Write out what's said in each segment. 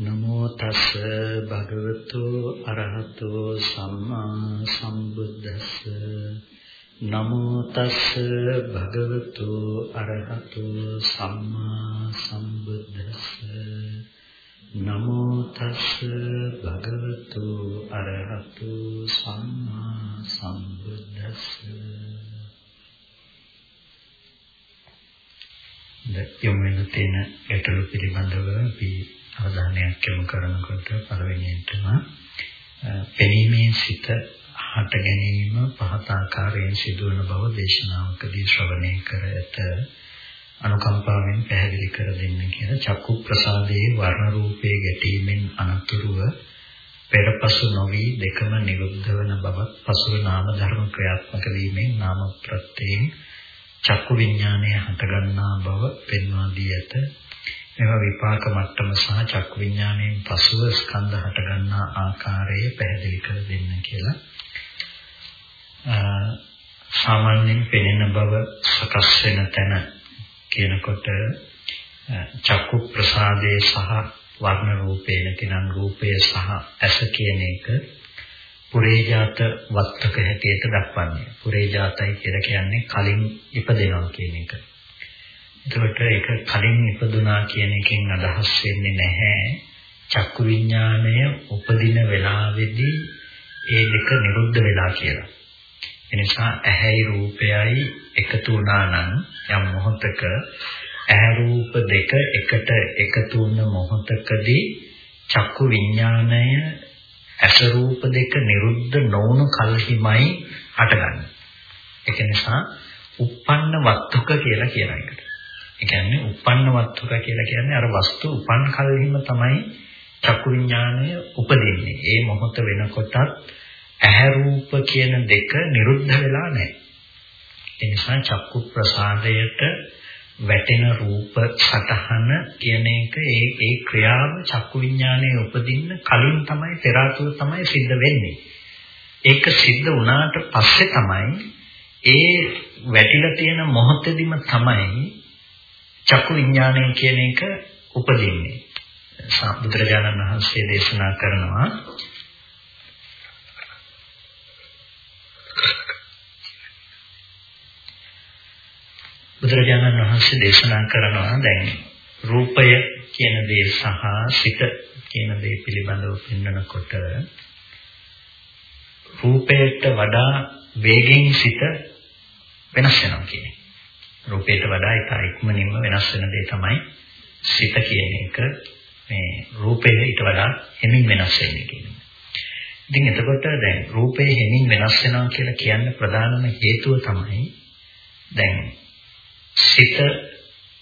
නමෝ තස් භගවතු අරහතෝ සම්මා සම්බුද්දස්ස. නමෝ තස් භගවතු අරහතෝ සම්මා සම්බුද්දස්ස. නමෝ තස් භගවතු අරහතෝ සම්මා සම්බුද්දස්ස. යොමු වෙන තැන ගැටලු පිළිබඳව අපි අවධානයක් යොමු කරනකොට පළවෙනියටම පෙනීමේ සිත හට ගැනීම පහත ආකාරයෙන් සිදුවන බව දේශනාවකදී ශ්‍රවණය කර ඇත. අනුකම්පාවෙන් පැහැදිලි කර දෙන්න කියලා චක්කු ප්‍රසාදයේ වර්ණ රූපයේ ගැටීමෙන් අනතුරුව පෙරපසු නොවි දෙකම නිරුද්ධ වන බවත් පසුව නාම ධර්ම ක්‍රියාත්මක වීමෙන් නාම ප්‍රත්‍යයෙන් චක්කු විඥානය හටගන්නා බව පෙන්වා දී ඇත. මේවා විපාක මට්ටම සහ චක්කු විඥාණයෙන් පසුව ස්කන්ධ හට ගන්නා ආකාරය පැහැදිලි කර දෙන්න කියලා. සාමාන්‍යයෙන් පෙනෙන බව සකස් වෙන තැන කියනකොට චක්කු ප්‍රසාදයේ සහ වර්ණ රූපේ නැතිනම් රූපය සහ ඇස කියන එක පුරේජාත වත්තක හැටියට දක්වන්නේ. පුරේජාතයි කියලා කියන්නේ කලින් ඉපදෙනවා කියන එක. එතකොට ඒක කලින් ඉපදුනා කියන එකෙන් අදහස් වෙන්නේ නැහැ. චක්කු විඥාණය උපදින වෙලාවේදී ඒ දෙක නිරුද්ධ වෙලා කියලා. එනිසා ඇහැයි රූපයයි එකතු වුණා නම් යම් මොහොතක ඇහැ රූප දෙක එකට එකතු වුණ මොහොතකදී චක්කු විඥාණය ඇස රූප දෙක නිරුද්ධ නොවුණු කලහිමයි හටගන්නේ. ඒක නිසා uppන්න වත්තුක කියලා කියන එකට. ඒ කියන්නේ uppන්න වස්තුක කියලා කියන්නේ අර වස්තු උපන් කල්හිම තමයි චක්කු විඥානය උපදින්නේ. ඒ මොහොත වෙනකොටත් ඇහැ රූප කියන දෙක නිරුද්ධ වෙලා නැහැ. ඒ නිසා චක්කු ප්‍රසාදයට වැටෙන රූප සතහන කියන එක ඒ ඒ ක්‍රියාව චක්කු විඥානයේ උපදින්න කලින් තමයි පෙර තමයි සිද්ධ වෙන්නේ. ඒක සිද්ධ වුණාට පස්සේ තමයි ඒ වැටිලා තියෙන මොහොතේදීම තමයි චක්කු විඥානය කියන එක උපදින්නේ. බුදුරජාණන් වහන්සේ දේශනා කරනවා බුදුරජාණන් වහන්සේ දේශනා කරනවා දැන් රූපය කියන දේ සහ සිත කියන දේ පිළිබඳව පෙන්වනකොට රූපයට වඩා වේගෙන් සිත වෙනස් වෙනවා කියන්නේ. රූපයට වඩා ඉතා ඉක්මනින්ම වෙනස් වෙන දේ තමයි සිත කියන එක මේ රූපය ඊට වඩා හෙමින් වෙනස් වෙන්නේ කියන්නේ. ඉතින් එතකොට දැන් රූපය හෙමින් වෙනස් වෙනවා කියලා කියන්න ප්‍රධානම හේතුව තමයි දැන් සිත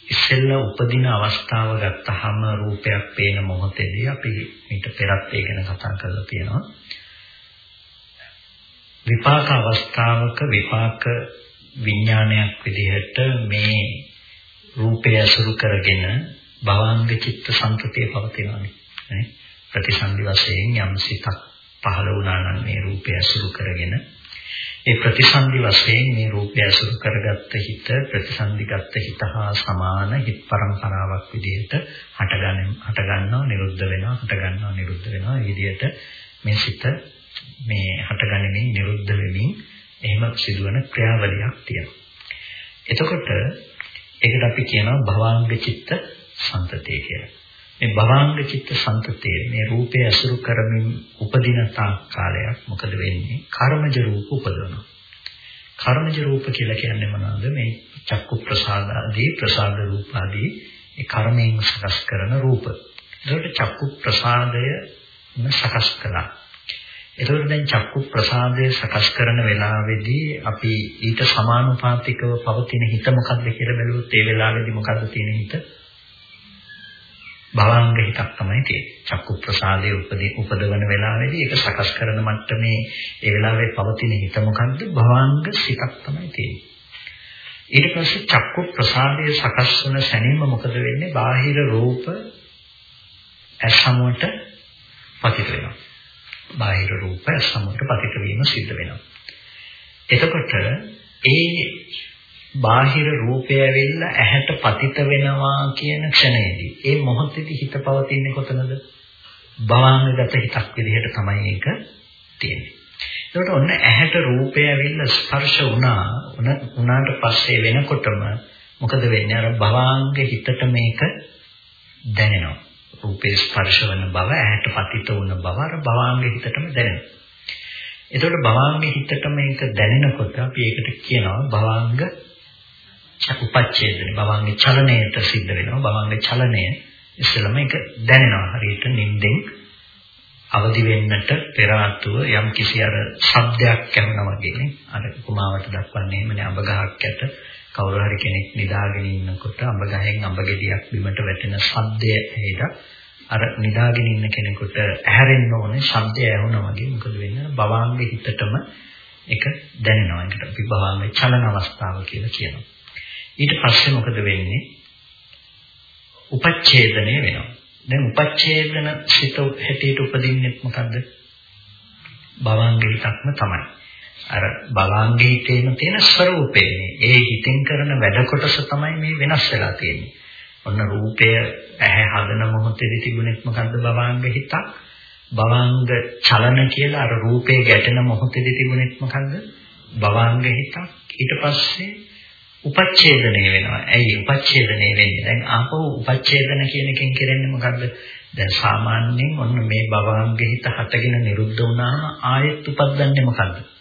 ඉස්සෙල්ලා උපදින අවස්ථාව ගත්තාම රූපයක් පේන මොහොතේදී අපි ඊට පෙරත් ඒ ගැන කතා කරලා තියෙනවා. විපාක අවස්ථාවක විපාක විඥානයක් විදිහට මේ රූපය අසුරු කරගෙන භවංග චිත්ත සංතතිය පවතිනවානේ. නේ? ප්‍රතිසන්දි වශයෙන් යම් සිතක් පහළ වුණා නම් මේ රූපය අසුරු කරගෙන ඒ ප්‍රතිසන්දි වශයෙන් මේ රූපය අසුරු කරගත්ත හිත ප්‍රතිසන්දිගත හිත හා සමාන හිත් පරම්පරාවක් විදිහට හටගන්න හටගන්නවා නිරුද්ධ වෙනවා හටගන්නවා නිරුද්ධ වෙනවා. මේ විදිහට මේ සිත මේ හටගැනීමෙන් නිරුද්ධ වෙමින් එහෙම සිදුවන ක්‍රියාවලියක් තියෙනවා. එතකොට ඒකට අපි කියනවා භවාංග චිත්ත සංතතිය කියලා. මේ භවාංග චිත්ත සංතතිය මේ රූපය අසුරු කරමින් උපදින තාක් කාලයක් මොකද වෙන්නේ? කර්මජ රූප උපදවනවා. කර්මජ රූප කියලා කියන්නේ මොනවද? මේ චක්කු ප්‍රසාද ආදී ප්‍රසාද රූප ආදී ඒ කර්මයෙන් සකස් කරන රූප. ඒකට චක්කු ප්‍රසාදය සකස් කළා. එතකොට දැන් චක්කු ප්‍රසාදය සකස් කරන වෙලාවේදී අපි ඊට සමානුපාතිකව පවතින හිත මොකද්ද කියලා බැලුවොත් ඒ වෙලාවේදී මොකද්ද තියෙන හිත? භවංග හිතක් තමයි තියෙන්නේ. චක්කු ප්‍රසාදයේ උපදී උපදවන වෙලාවේදී ඒක සකස් කරන මට්ටමේ ඒ වෙලාවේ පවතින හිත මොකද්ද? භවංග සිතක් තමයි තියෙන්නේ. ඊට පස්සේ චක්කු ප්‍රසාදයේ සකස් වන සැනින්ම මොකද වෙන්නේ? බාහිර රූප ඇස් සමුවට පතිත වෙනවා. බාහිර රූප සමුට පතිත වීම සිද්ධ වෙනවා. එතකොට ඒ බාහිර රූපය ඇවිල්ලා ඇහැට පතිත වෙනවා කියන ක්ෂණයේදී ඒ මොහොතේදී හිත පවතින්නේ කොතනද? භවාංගගත හිතක් විදිහට තමයි ඒක තියෙන්නේ. ඒකට ඔන්න ඇහැට රූපය ඇවිල්ලා ස්පර්ශ වුණා. උනාට පස්සේ වෙනකොටම මොකද වෙන්නේ? අර භවාංග හිතට මේක දැනෙනවා. රූපේ ස්පර්ශ වන බව ඇහැට පතිත වුණ බව අර භවාංග හිතටම දැනෙනවා. එතකොට භවාංග හිතට මේක දැනෙනකොට අපි ඒකට කියනවා භවාංග උපච්ඡේදනේ භවාංග චලනයට සිද්ධ වෙනවා. භවාංග චලනය ඉස්සෙල්ලම ඒක දැනෙනවා. හරියට නිින්දෙන් අවදි වෙන්නට පෙර ආතුව යම් කිසි අර ශබ්දයක් ඇහුණා වගේනේ අර උපමාවට දක්වන්නේ එහෙමනේ අඹ ගහක් යට කවුරු හරි කෙනෙක් නිදාගෙන ඉන්නකොට අඹ ගහෙන් අඹ ගෙඩියක් බිමට වැටෙන ශබ්දය ඇහිලා අර නිදාගෙන ඉන්න කෙනෙකුට ඇහැරෙන්න ඕනේ ශබ්දය ඇහුණා වගේ මොකද වෙන්නේ? භවාංග හිතටම ඒක දැනෙනවා. ඒකට අපි භවාංග චලන අවස්ථාව කියලා කියනවා. ඊට පස්සේ මොකද වෙන්නේ? උපච්ඡේදනය වෙනවා. දැන් උපච්ඡේදන සිත හැටියට උපදින්නේ මොකද්ද? භවංග හිතක්ම තමයි. අර භවංග හිතේම තියෙන ස්වરૂපේ. ඒ හිතෙන් කරන වැඩ කොටස තමයි මේ වෙනස් වෙලා තියෙන්නේ. ඔන්න රූපය ඇහැ හදන මොහොතේදී තිබුණෙත් මොකද්ද භවංග හිතක්? භවංග චලන කියලා අර රූපේ ගැටෙන මොහොතේදී තිබුණෙත් මොකද්ද? භවංග හිතක්. ඊට පස්සේ උපච්ඡේදනය වෙනවා. ඇයි උපච්ඡේදනය වෙන්නේ? දැන් ආපහු උපච්ඡේදන කියන එකෙන් කරන්නේ මොකද්ද? දැන් සාමාන්‍යයෙන් ඔන්න මේ භවංග හිත හටගෙන නිරුද්ධ වුණාම ආයෙත් උපද්දන්නේ මොකද්ද?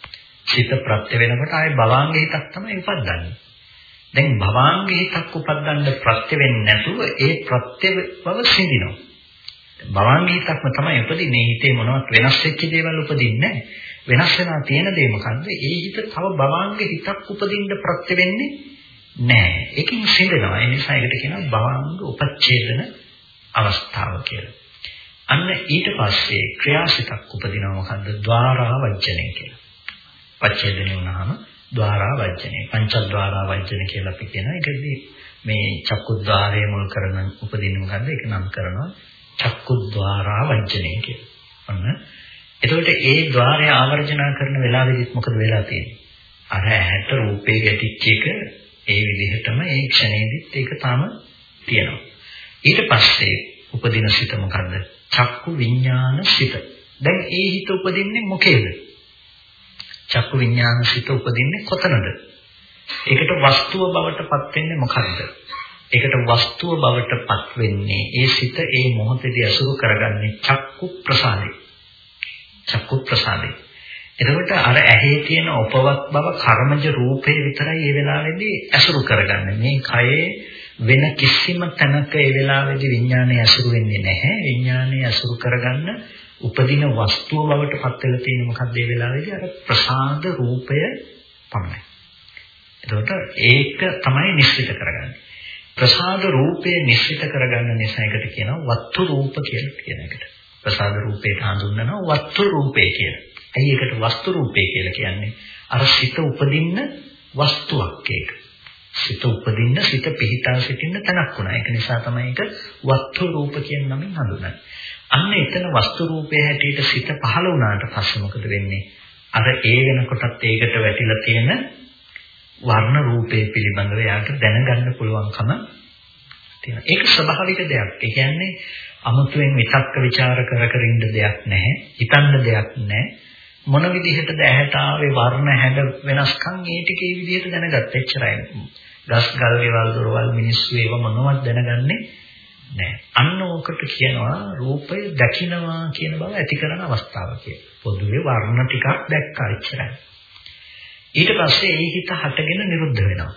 සිත ප්‍රත්‍ය වෙනකොට ආයෙ භවංග හිතක් තමයි උපද්දන්නේ. දැන් භවංග හිතක් උපද්දන්න ප්‍රත්‍ය වෙන්නේ නැතුව ඒ ප්‍රත්‍ය බව සිඳිනවා. භවංග හිතක්ම තමයි උපදින්නේ. හිතේ මොනවත් වෙනස් වෙච්ච දේවල් උපදින්නේ නැහැ. වෙනස් වෙනා තියෙන දේ මොකද්ද? ඒ හිත තව භවංග හිතක් උපදින්න ප්‍රත්‍ය වෙන්නේ නැහැ. ඒකෙන් සිඳනවා. ඒ නිසා ඒකට කියනවා භවංග උපච්ඡේදන අවස්ථාව කියලා. අන්න ඊට පස්සේ ක්‍රියාසිතක් උපදිනවා මොකද්ද? ద్వාරා වජ්ජනය කියලා. පච්ඡේදණය වුණාම ద్వාරා වචනේ පංචද්වාරා වචන කියලා අපි කියනවා. ඒකදී මේ චක්කුද්්වාරය මුල් කරගෙන උපදින්න මොකද්ද? ඒක නම් කරනවා චක්කුද්්වාරා වචනේ කියලා. අන්න එතකොට ඒ ద్వාරය ආවර්ජනා කරන වෙලාවෙදිත් මොකද වෙලා තියෙන්නේ? අර ඇහැට රූපේ ගැටිච්ච එක ඒ විදිහටම ඒ ක්ෂණයේදිත් ඒක තාම තියෙනවා. ඊට පස්සේ උපදින සිත මොකද්ද? චක්කු විඥාන සිත. දැන් ඒ හිත උපදින්නේ මොකේද? චක්කු විඥාන සිත උපදින්නේ කොතනද? ඒකට වස්තුව බවට පත් වෙන්නේ මොකද්ද? ඒකට වස්තුව බවට පත් වෙන්නේ ඒ සිත ඒ මොහොතේදී අසුරු කරගන්නේ චක්කු ප්‍රසාදේ. චක්කු ප්‍රසාදේ. එතකොට අර ඇහි තියෙන උපවත් බව කර්මජ රූපේ විතරයි ඒ වෙලාවේදී ඇසුරු කරගන්නේ. මේ කයේ වෙන කිසිම තැනක ඒ වෙලාවේදී විඥානය ඇසුරු වෙන්නේ නැහැ. විඥානය ඇසුරු කරගන්න උපදින වස්තුව බවට පත් වෙලා තියෙන මොකක්ද ඒ වෙලාවේදී අර ප්‍රසාද රූපය පමණයි. එතකොට ඒක තමයි නිශ්චිත කරගන්නේ. ප්‍රසාද රූපය නිශ්චිත කරගන්න නිසා එකට කියනවා වත්තු රූප කියලා කියන එකට. ප්‍රසාද රූපයට හඳුන්වනවා වත්තු රූපේ කියලා. ඇයි ඒකට වස්තු රූපේ කියලා කියන්නේ? අර සිත උපදින්න වස්තුවක් ඒක. සිත උපදින්න සිත පිහිටා සිටින්න තැනක් වුණා. ඒක නිසා තමයි ඒක වස්තු රූප කියන නමින් හඳුන්වන්නේ. අන්න එතන වස්තු රූපයේ හැටියට සිත පහළ වුණාට පස්සේ මොකද වෙන්නේ? අර ඒ වෙනකොටත් ඒකට වැටිලා තියෙන වර්ණ රූපේ පිළිබඳව යාට දැනගන්න පුළුවන්කම තියෙනවා. ඒක ස්වභාවික දෙයක්. ඒ කියන්නේ අමුතුවෙන් විතක්ක ਵਿਚාර කර කර ඉන්න දෙයක් නැහැ. හිතන්න දෙයක් නැහැ. මොන විදිහටද ඇහැට ආවේ වර්ණ හැඩ වෙනස්කම් ඒ ටික ඒ විදිහට දැනගත්ත එච්චරයි. ගස් ගල් ගෙවල් දොරවල් මිනිස්සු ඒව මොනවත් දැනගන්නේ නැහැ. අන්න ඕකට කියනවා රූපය දකින්නවා කියන බව ඇති කරන අවස්ථාව කියලා. පොදුවේ වර්ණ ටිකක් දැක්කා එච්චරයි. ඊට පස්සේ ඒ හිත හටගෙන නිරුද්ධ වෙනවා.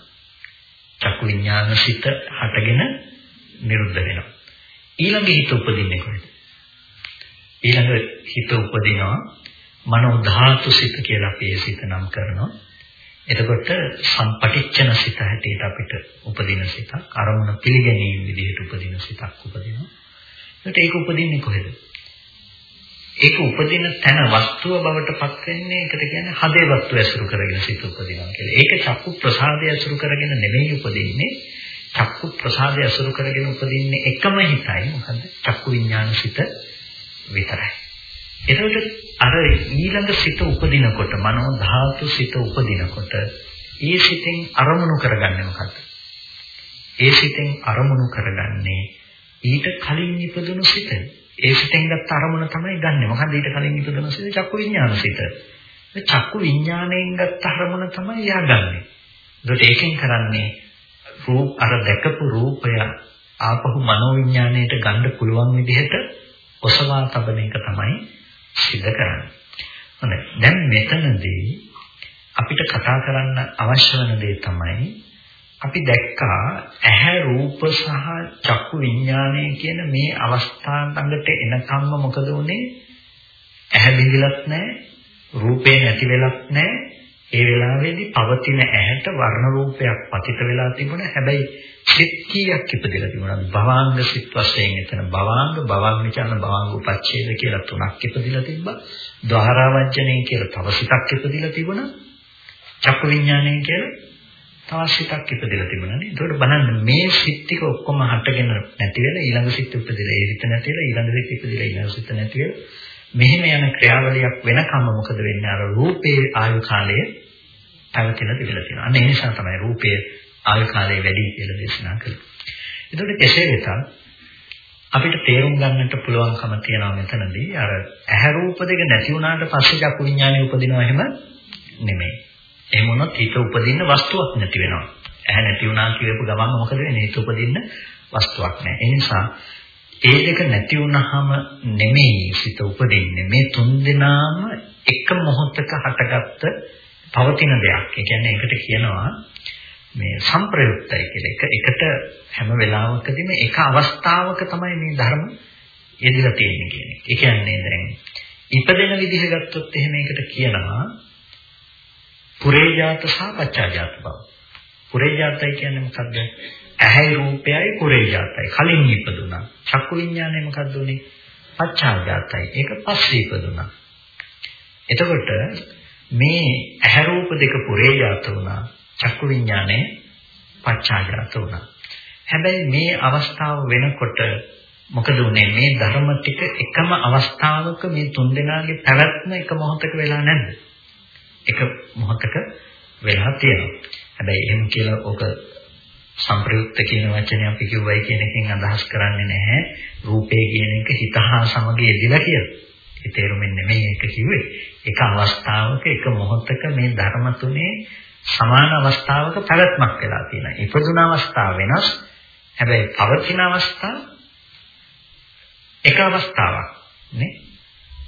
චක්කු විඥාන සිත හටගෙන නිරුද්ධ වෙනවා. ඊළඟ හිත උපදින්නේ කොහෙද? ඊළඟ හිත උපදිනවා මනෝ ධාතු සිත කියලා අපි ඒ සිත නම් කරනවා. එතකොට සම්පටිච්ඡන සිත හැටියට අපිට උපදින සිතක් අරමුණ පිළිගැනීම විදිහට උපදින සිතක් උපදිනවා. ඒකට ඒක උපදින්නේ කොහෙද? ඒක උපදින තැන වස්තුව බවට පත් වෙන්නේ ඒකට කියන්නේ හදේ වස්තු ඇසුරු කරගෙන සිත උපදිනවා කියලා. ඒක චක්කු ප්‍රසාදය ඇසුරු කරගෙන නෙමෙයි උපදින්නේ. චක්කු ප්‍රසාදය ඇසුරු කරගෙන උපදින්නේ එකම හිතයි. මොකද චක්කු විඥාන සිත විතරයි. එතකොට අර ඊළඟ සිත උපදිනකොට මනෝ ධාතු සිත උපදිනකොට ඒ සිතෙන් අරමුණු කරගන්නේ මොකක්ද? ඒ සිතෙන් අරමුණු කරගන්නේ ඊට කලින් ඉපදුණු සිත. ඒ සිතෙන් ගත්ත අරමුණ තමයි ගන්නෙ. මොකද ඊට කලින් ඉපදුණු සිත චක්කු විඥාන සිත. ඒ චක්කු විඥාණයෙන් ගත්ත අරමුණ තමයි යා ගන්නෙ. ඒකට ඒකෙන් කරන්නේ රූප අර දැකපු රූපය ආපහු මනෝ විඥාණයට ගන්න පුළුවන් විදිහට ඔසවා තබන එක තමයි සිද්ධ කරන්නේ. හොඳයි. දැන් මෙතනදී අපිට කතා කරන්න අවශ්‍ය වෙන දේ තමයි අපි දැක්කා ඇහැ රූප සහ චක්කු විඥානය කියන මේ අවස්ථාවකට එනකම්ම මොකද උනේ? ඇහැ බිඳිලත් නැහැ, රූපේ නැති වෙලත් නැහැ. ඒ වෙලාවේදී පවතින ඇහැට වර්ණ රූපයක් පතිත වෙලා තිබුණා. හැබැයි සිත් කීයක් ඉපදෙලා තිබුණා? භවාංග සිත් වශයෙන් එතන භවාංග, භවංගචන, භවාංග උපච්ඡේද කියලා තුනක් ඉපදෙලා තිබ්බා. ද්වාරාවජ්ජනේ කියලා තව සිතක් ඉපදෙලා තිබුණා. චක්කු විඥානය කියලා තවත් සිතක් ඉපදෙලා තිබුණානේ. ඒකට බලන්න මේ සිත් ටික ඔක්කොම හටගෙන නැති වෙලා ඊළඟ සිත් උපදිලා ඒ සිත නැති වෙලා ඊළඟ සිත් ඉපදිලා ඊළඟ සිත නැති වෙලා මෙහෙම යන ක්‍රියාවලියක් වෙනකම්ම මොකද වෙන්නේ? අර රූපේ ආයු කාලය පැවතිලා තිබිලා තියෙනවා. අන්න ඒ නිසා තමයි රූපයේ ආයු කාලය වැඩි කියලා දේශනා කළේ. ඒකට කෙසේ වෙතත් අපිට තේරුම් ගන්නට පුළුවන්කම තියෙනවා මෙතනදී අර ඇහැ රූප දෙක නැති වුණාට පස්සේ චක්කු විඥානය උපදිනවා එහෙම නෙමෙයි. එහෙම වුණොත් හිත උපදින්න වස්තුවක් නැති වෙනවා. ඇහැ නැති වුණා කියපු ගමන් මොකද වෙන්නේ? හිත උපදින්න වස්තුවක් නැහැ. ඒ නිසා ඒ දෙක නැති වුණාම නෙමෙයි සිත උපදින්නේ. මේ තුන් දෙනාම එක මොහොතක හටගත්ත පවතින දෙයක්. ඒ කියන්නේ ඒකට කියනවා මේ සංප්‍රයුක්තයි කියලා. එක එකට හැම වෙලාවකදීම එක අවස්ථාවක තමයි මේ ධර්ම යෙදලා තියෙන්නේ කියන්නේ. ඒ කියන්නේ දැන් ඉපදෙන විදිහ ගත්තොත් එහෙම ඒකට කියනවා පුරේජාත සහ පච්චාජාත බව. පුරේජාතයි කියන්නේ මොකද්ද? ඇහැයි රූපයයි පුරේජාතයි. කලින් ඉපදුනා. චක්කු විඥානය මොකද්ද උනේ? පච්චාජාතයි. ඒක පස්සේ ඉපදුනා. එතකොට මේ ඇහැ රූප දෙක පුරේජාත වුණා. චක්කු විඥානය පච්චාජාත වුණා. හැබැයි මේ අවස්ථාව වෙනකොට මොකද උනේ මේ ධර්ම ටික එකම අවස්ථාවක මේ තුන්දෙනාගේ පැවැත්ම එක මොහොතක වෙලා නැද්ද? එක මොහොතක වෙලා තියෙනවා. හැබැයි එහෙම කියලා ඔක සංප්‍රයුක්ත කියන වචනේ අපි කිව්වයි කියන එකෙන් අදහස් කරන්නේ නැහැ රූපේ කියන එක හිත හා සමග යෙදিলা කියලා. ඒ තේරුමින් නෙමෙයි ඒක කිව්වේ. එක අවස්ථාවක එක මොහොතක මේ ධර්ම තුනේ සමාන අවස්ථාවක පැවැත්මක් වෙලා තියෙනවා. ඉපදුන අවස්ථාව වෙනස්. හැබැයි පවතින අවස්ථාව එක අවස්ථාවක් නේ.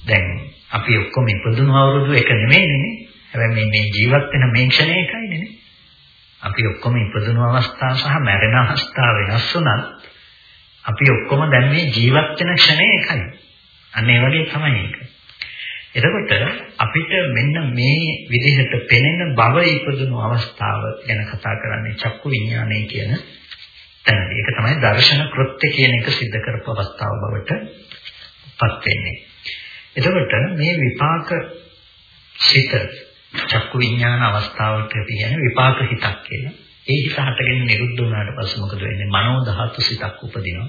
දැන් අපි ඔක්කොම ඉපදුණු අවුරුදු එක නෙමෙයිනේ නේ. හැබැයි මේ මේ ජීවත් වෙන මේ ක්ෂණය එකයිනේ නේ. අපි ඔක්කොම ඉපදුණු අවස්ථාව සහ මැරෙන අවස්ථාව වෙනස් වුණත් අපි ඔක්කොම දැන් මේ ජීවත් වෙන ක්ෂණය එකයි. අන්න ඒ වගේ තමයි ඒක. එතකොට අපිට මෙන්න මේ විදිහට පෙනෙන බව ඉපදුණු අවස්ථාව ගැන කතා කරන්නේ චක්කු විඥානය කියන තැනදී. ඒක තමයි දර්ශන කෘත්‍ය කියන එක सिद्ध කරපු අවස්ථාව බවට පත් වෙන්නේ. එතකොට මේ විපාක සිත චක්කු විඥාන අවස්ථාවට කියන්නේ විපාක හිතක් කියලා. ඒ හිත හටගෙන නිරුද්ධ වුණාට පස්සේ මොකද වෙන්නේ? මනෝ ධාතු සිතක් උපදිනවා.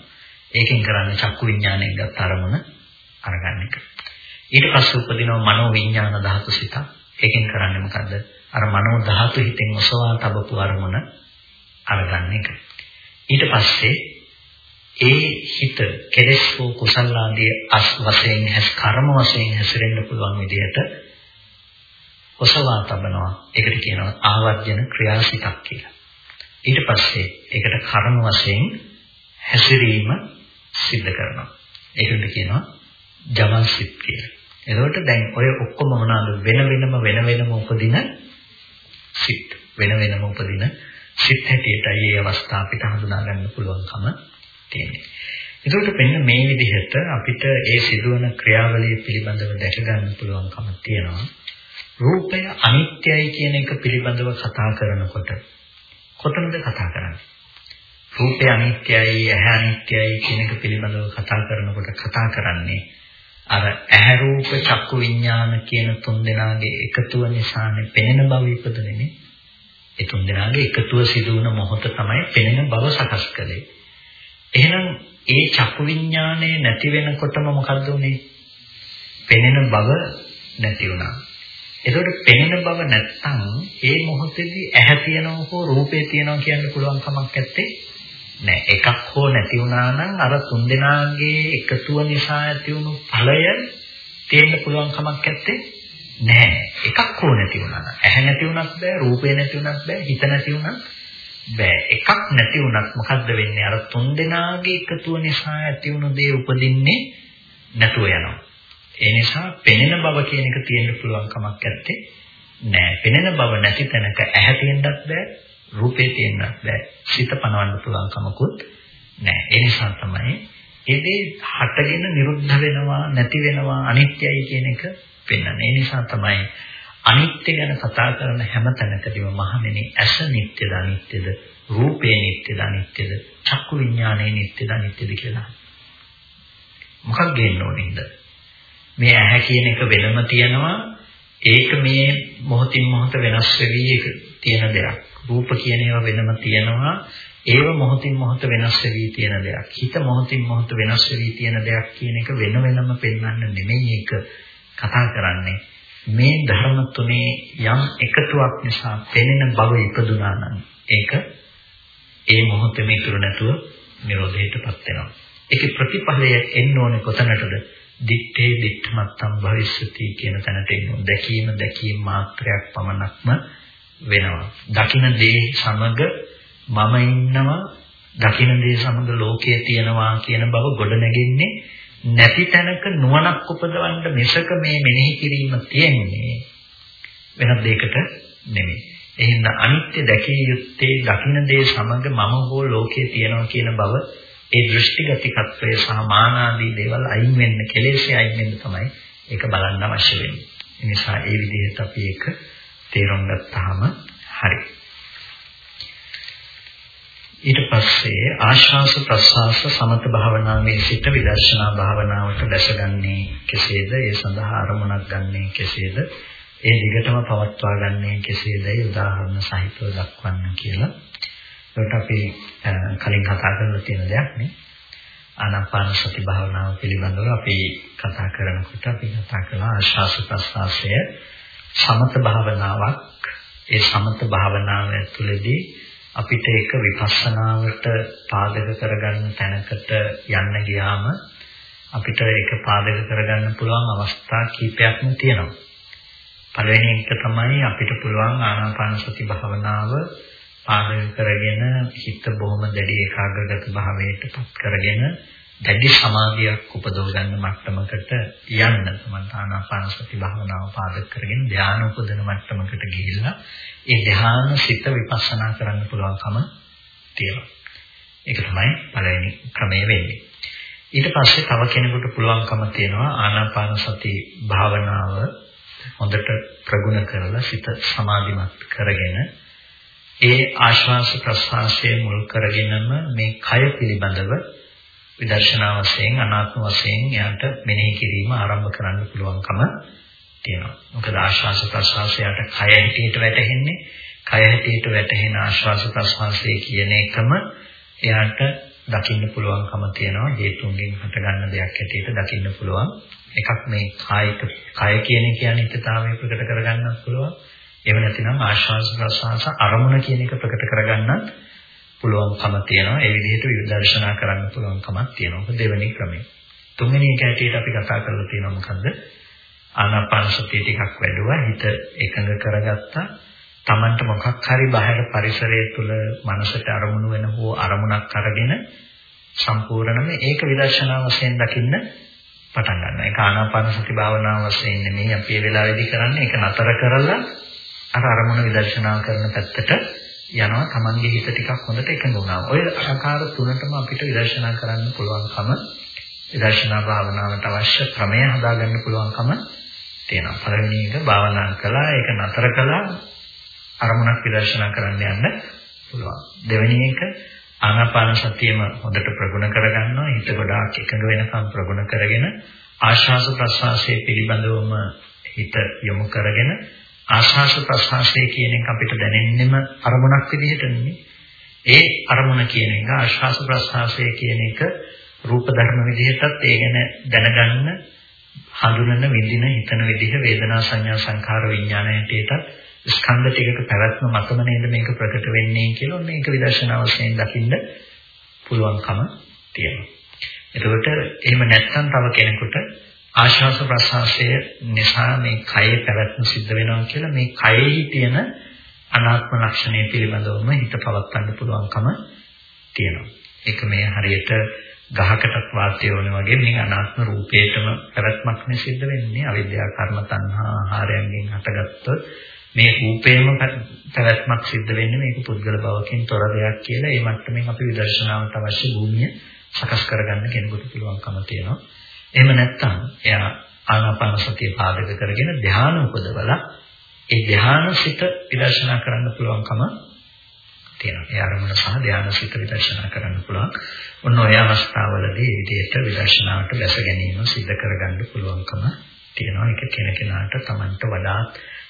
ඒකෙන් කරන්නේ චක්කු විඥාණයෙන් ගත් අරමුණ අරගන්න එක. ඊට පස්සේ උපදිනවා මනෝ විඥාන ධාතු සිතක්. ඒකෙන් කරන්නේ මොකද්ද? අර මනෝ ධාතු හිතෙන් ඔසවා තබපු අරමුණ අරගන්න එක. ඊට පස්සේ ඒ හිත කෙලෙස් වූ කුසල ආදී අස් වශයෙන් හැස් කර්ම වශයෙන් හැසිරෙන්න පුළුවන් විදිහට ඔසවා තබනවා. ඒකට කියනවා ආවර්ජන ක්‍රියාසිතක් කියලා. ඊට පස්සේ ඒකට කර්ම වශයෙන් හැසිරීම සිද්ධ කරනවා. ඒකට කියනවා ජවන්සිත කියලා. එතකොට දැන් ඔය ඔක්කොම මොනවාද වෙන වෙනම වෙන වෙනම උපදින සිත් වෙන වෙනම උපදින සිත් හැටියටයි මේ අවස්ථාව අපිට හඳුනා ගන්න පුළුවන්කම තියෙන්නේ. ඒකට මෙන්න මේ විදිහට අපිට ඒ සිදුවන ක්‍රියාවලිය පිළිබඳව දැක ගන්න පුළුවන්කම තියෙනවා. රූපය අනිත්‍යයි කියන එක පිළිබඳව කතා කරනකොට කොතනද කතා කරන්නේ? රූපය අනිත්‍යයි, ඇහැ අනිත්‍යයි කියන එක පිළිබඳව කතා කරනකොට කතා කරන්නේ අර ඇහැ රූප චක්කු විඥාන කියන තුන් දෙනාගේ එකතුව නිසානේ පෙනෙන බව ඉපදුනේ. ඒ තුන් දෙනාගේ එකතුව සිදු වුණ මොහොත තමයි පෙනෙන බව සකස් කළේ. එහෙනම් ඒ චක්කු විඥානය නැති වෙනකොටම මොකද්ද උනේ? පෙනෙන බව නැති වුණා. එතකොට පෙනෙන බව නැත්නම් ඒ මොහොතේදී ඇහැ තියෙනවා හෝ රූපේ තියෙනවා කියන්න පුළුවන් කමක් නැත්තේ නෑ එකක් හෝ නැති වුණා නම් අර තුන්දෙනාගේ එකතුව නිසා ඇති වුණු ඵලය තේන්න පුළුවන් කමක් නැත්තේ? නෑ. එකක් හෝ නැති වුණා නම්. ඇහැ නැති වුණත් බෑ රූපේ නැති වුණත් බෑ හිත නැති වුණත් බෑ. එකක් නැති වුණත් මොකද්ද වෙන්නේ? අර තුන්දෙනාගේ එකතුව නිසා ඇති වුණු දේ උපදින්නේ නැතුව යනවා. ඒ නිසා පෙනෙන බව කියන එක තියෙන්න පුළුවන් කමක් නැත්තේ? නෑ. පෙනෙන බව නැති තැනක ඇහැ තියෙන්නත් බෑ රූපේ තියෙන්නත් බෑ. සිත පනවන්න පුළුවන් කමකුත් නෑ. ඒ නිසා තමයි ඒ දේ හටගෙන නිරුද්ධ වෙනවා නැති වෙනවා අනිත්‍යයි කියන එක පෙන්වන්නේ. ඒ නිසා තමයි අනිත්‍ය ගැන කතා කරන හැම තැනකදීම මහණෙනි ඇස නිට්ටයද අනිත්‍යද රූපේ නිට්ටයද අනිත්‍යද චක්කු විඥානේ නිට්ටයද අනිත්‍යද කියලා. මොකක් ගේන්න ඕනේද මේ ඇහැ කියන එක වෙනම තියෙනවා ඒක මේ මොහොතින් මොහොත වෙනස් වෙවි තියෙන දෙයක්. රූප කියන ඒවා වෙනම තියෙනවා. ඒව මොහොතින් මොහොත වෙනස් වෙවි තියෙන දෙයක්. හිත මොහොතින් මොහොත වෙනස් වෙවි තියෙන දෙයක් කියන එක වෙන වෙනම පෙන්වන්න නෙමෙයි ඒක කතා කරන්නේ. මේ ධර්ම තුනේ යම් එකතුවක් නිසා පෙනෙන බව ඉපදුනා නම් ඒක ඒ මොහොතේම ඉතුරු නැතුව නිරෝධයටපත් වෙනවා. ඒකේ ප්‍රතිඵලය එන්න ඕනේ කොතනටද? දිත්තේ දිත්තමත්තම් භවිස්සති කියන තැනට එනවා. දැකීම දැකීම මාත්‍රයක් පමණක්ම වෙනවා. දකින දේ සමග මම ඉන්නවා දකින දේ සමග ලෝකයේ තියෙනවා කියන බව ගොඩනැගෙන්නේ නැති තැනක නුවණක් උපදවන්න මිසක මේ මෙනෙහි කිරීම තියෙන්නේ වෙනත් දෙයකට නෙමෙයි. එහෙනම් අනිත්‍ය දැකිය යුත්තේ දකින දේ සමග මම හෝ ලෝකයේ තියෙනවා කියන බව ඒ දෘෂ්ටිගතිකත්වය සහ මානාදී දේවල් අයින් වෙන්න කෙලෙස්ය අයින් වෙන්න තමයි ඒක බලන්න අවශ්‍ය වෙන්නේ. ඒ නිසා ඒ විදිහට අපි ඒක තේරුම් ගත්තාම හරි. ඊට පස්සේ ආශ්වාස ප්‍රශ්වාස සමත භාවනාවේ සිට විදර්ශනා භාවනාවට දැසගන්නේ කෙසේද? ඒ සඳහා අරමුණක් ගන්නේ කෙසේද? ඒ දිගටම පවත්වා ගන්නේ කෙසේද? උදාහරණ සහිතව දක්වන්න කියලා ඒකට අපි කලින් කතා කරලා තියෙන දෙයක් නේ. ආනාපාන සති භාවනාව පිළිබඳව අපි කතා කරනකොට අපි කතා කළා ආශ්වාස ප්‍රශ්වාසය සමත භාවනාවක්. ඒ සමත භාවනාව ඇතුළේදී අපිට ඒක විපස්සනාවට පාදක කරගන්න තැනකට යන්න ගියාම අපිට ඒක පාදක කරගන්න පුළුවන් අවස්ථා කීපයක්ම තියෙනවා. පළවෙනි එක තමයි අපිට පුළුවන් ආනාපාන සති භාවනාව පාදක කරගෙන හිත බොහොම දැඩි ඒකාග්‍රගත භාවයට පත් කරගෙන දැඩි සමාධියක් උපදව ගන්න මට්ටමකට යන්න තමයි ආනාපාන සති භාවනාව පාදක කරගෙන ධානය උපදින මට්ටමකට ගිහිල්ලා ඒ ධානය සිත විපස්සනා කරන්න පුළුවන්කම තියෙනවා. ඒක තමයි පළවෙනි ක්‍රමය වෙන්නේ. ඊට පස්සේ තව කෙනෙකුට පුළුවන්කම තියෙනවා ආනාපාන සති භාවනාව හොඳට ප්‍රගුණ කරලා සිත සමාධිමත් කරගෙන ඒ ආශ්වාස ප්‍රශ්වාසයේ මුල් කරගෙනම මේ කය පිළිබඳව විදර්ශනා වශයෙන් අනාත්ම වශයෙන් යාට මෙනෙහි කිරීම ආරම්භ කරන්න පුළුවන්කම තියෙනවා. මොකද ආශ්වාස ප්‍රශ්වාසයට කය හැටියට වැටෙන්නේ කය හැටියට වැටෙන ආශ්වාස ප්‍රශ්වාසය කියන එකම එයාට දකින්න පුළුවන්කම තියෙනවා හේතුන්ගෙන් හටගන්න දෙයක් හැටියට දකින්න පුළුවන්. එකක් මේ කායික කය කියන කියන්නේ හිතතාවය ප්‍රකට කරගන්නත් පුළුවන්. එහෙම නැතිනම් ආශ්වාස ප්‍රශ්වාස අරමුණ කියන එක ප්‍රකට කරගන්නත් පුළුවන්කම තියෙනවා. ඒ විදිහට විදර්ශනා කරන්න පුළුවන්කමක් තියෙනවා. දෙවෙනි ක්‍රමය. තුන්වෙනි එක ඇටියට අපි කතා කරලා තියෙනවා මොකද්ද? ආනාපාන සතිය ටිකක් වැඩුවා. හිත එකඟ කරගත්තා. Tamanට මොකක් හරි බාහිර පරිසරය තුළ මනසට අරමුණු වෙන හෝ අරමුණක් අරගෙන සම්පූර්ණයෙන්ම ඒක විදර්ශනා වශයෙන් දකින්න පටන් ගන්නවා. ඒක ආනාපාන සති භාවනාව වශයෙන් නෙමෙයි අපි ඒ වෙලාවේදී කරන්නේ. ඒක නතර කරලා අර අරමුණ විදර්ශනා කරන පැත්තට යනවා Tamange හිත ටිකක් හොඳට එකඟ වුණා. ඔය ආකාර තුනටම අපිට විදර්ශනා කරන්න පුළුවන්කම විදර්ශනා භාවනාවට අවශ්‍ය ක්‍රමය හදාගන්න පුළුවන්කම තියෙනවා. පළවෙනි එක භාවනා කළා ඒක නතර කළා අරමුණක් විදර්ශනා කරන්න යන්න පුළුවන්. දෙවෙනි එක ආනාපාන සතියම හොඳට ප්‍රගුණ කරගන්නවා. හිත ගොඩාක් එකඟ වෙනකම් ප්‍රගුණ කරගෙන ආශ්වාස ප්‍රශ්වාසයේ පිළිබඳවම හිත යොමු කරගෙන ආශ්වාස ප්‍රශ්වාසය කියන එක අපිට දැනෙන්නෙම අරමුණක් විදිහට නෙමෙයි. ඒ අරමුණ කියන එක ආශ්වාස ප්‍රශ්වාසය කියන එක රූප ධර්ම විදිහටත් ඒ ගැන දැනගන්න හඳුනන විඳින හිතන විදිහ වේදනා සංඥා සංඛාර විඥාන හැටියට ස්කන්ධ ටිකක පැවැත්ම මතම නේද මේක ප්‍රකට වෙන්නේ කියලා ඔන්න ඒක විදර්ශනා වශයෙන් දකින්න පුළුවන්කම තියෙනවා. එතකොට එහෙම නැත්නම් තව කෙනෙකුට ආශ්වාස ප්‍රශ්වාසය නිසා මේ කයේ පැවැත්ම සිද්ධ වෙනවා කියලා මේ කයෙහි තියෙන අනාත්ම ලක්ෂණය පිළිබඳවම හිත පවත්වන්න පුළුවන්කම තියෙනවා. ඒක මේ හරියට ගහකටත් වාතය වුණ වගේ මේ අනාත්ම රූපේටම පැවැත්මක් නේ සිද්ධ වෙන්නේ අවිද්‍යාව කර්ම තණ්හා ආහාරයෙන් හටගත්තොත් මේ රූපේම පැවැත්මක් සිද්ධ වෙන්නේ මේක පුද්ගල භවකින් තොර දෙයක් කියලා ඒ මට්ටමින් අපි විදර්ශනාවට අවශ්‍ය භූමිය සකස් කරගන්න කෙනෙකුට පුළුවන්කම තියෙනවා. එහෙම නැත්නම් එයා ආනාපාන සතිය පාදක කරගෙන ධ්‍යාන උපදවලා ඒ ධ්‍යාන සිත විදර්ශනා කරන්න පුළුවන්කම තියෙනවා. ඒ අරමුණ සහ ධ්‍යාන සිත විදර්ශනා කරන්න පුළුවන්. ඔන්න ඔය අවස්ථාවලදී මේ විදිහට විදර්ශනාවට දැස ගැනීම සිද්ධ කරගන්න පුළුවන්කම තියෙනවා. ඒක කෙනකෙනාට Tamanට වඩා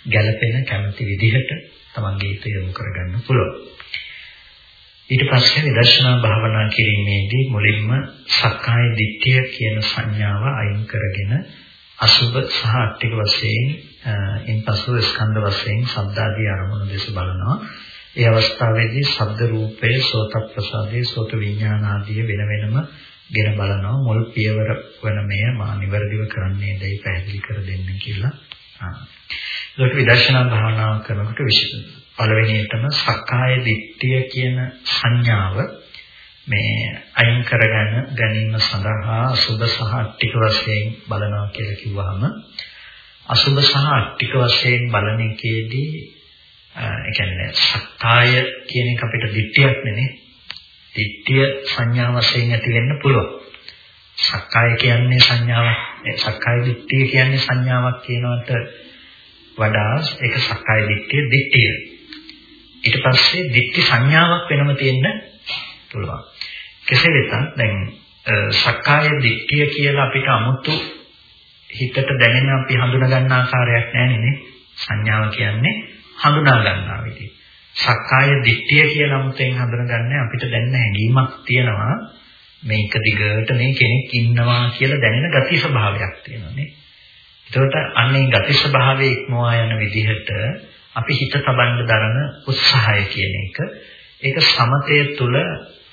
ගැළපෙන කැමති විදිහට Tamanගේ හිත යොමු කරගන්න පුළුවන්. ඊට පස්සේ විදර්ශනා භාවනා කිරීමේදී මුලින්ම සක්කාය දිට්ඨිය කියන සංඥාව අයින් කරගෙන අසුබ සහ අට්ටික වශයෙන් ඉන්පසු ස්කන්ධ වශයෙන් ශබ්දාදී අරමුණු දෙස බලනවා. ඒ අවස්ථාවේදී ශබ්ද රූපයේ සෝත ප්‍රසාදයේ සෝත විඥාන ආදී වෙන වෙනම ගෙන බලනවා මුල් පියවර වන මෙය මා නිවැරදිව කරන්නේ දැයි පැහැදිලි කර දෙන්න කියලා. ඒක විදර්ශනා භාවනාව කරනකොට විශේෂ පළවෙනියටම සක්කාය දිට්ඨිය කියන සංඥාව මේ අයින් කරගෙන ගැනීම සඳහා අසුබ සහ අට්ටික වශයෙන් බලනවා කියලා කිව්වහම අසුබ සහ අට්ටික වශයෙන් බලන එකේදී ඒ කියන්නේ සක්කාය කියන එක අපිට දිට්ඨියක් නෙනේ. දිට්ඨිය සංඥා වශයෙන් ඇති වෙන්න පුළුවන්. සක්කාය කියන්නේ සංඥාවක්. සක්කාය දිට්ඨිය කියන්නේ සංඥාවක් කියනවට වඩා ඒක සක්කාය දිට්ඨිය දිට්ඨිය. ඊට පස්සේ දිට්ඨි සංඥාවක් වෙනම තියෙන්න පුළුවන්. කෙසේ වෙතත් දැන් සක්කාය දිට්ඨිය කියලා අපිට 아무තු හිතට දැනෙන අපි හඳුනා ගන්න ආකාරයක් නැහැ නේ. සංඥාව කියන්නේ හඳුනා ගන්නා විදිහ. සක්කාය දිට්ඨිය කියලා මුතෙන් හඳුනගන්නේ අපිට දැනෙන හැඟීමක් තියෙනවා මේක දිගට මේ කෙනෙක් ඉන්නවා කියලා දැනෙන ගති ස්වභාවයක් තියෙනවා නේ. එතකොට අන්නේ ගති ස්වභාවයේ ඉක්මවා යන විදිහට අපි හිත තබන්න දරන උත්සාහය කියන එක ඒක සමතය තුළ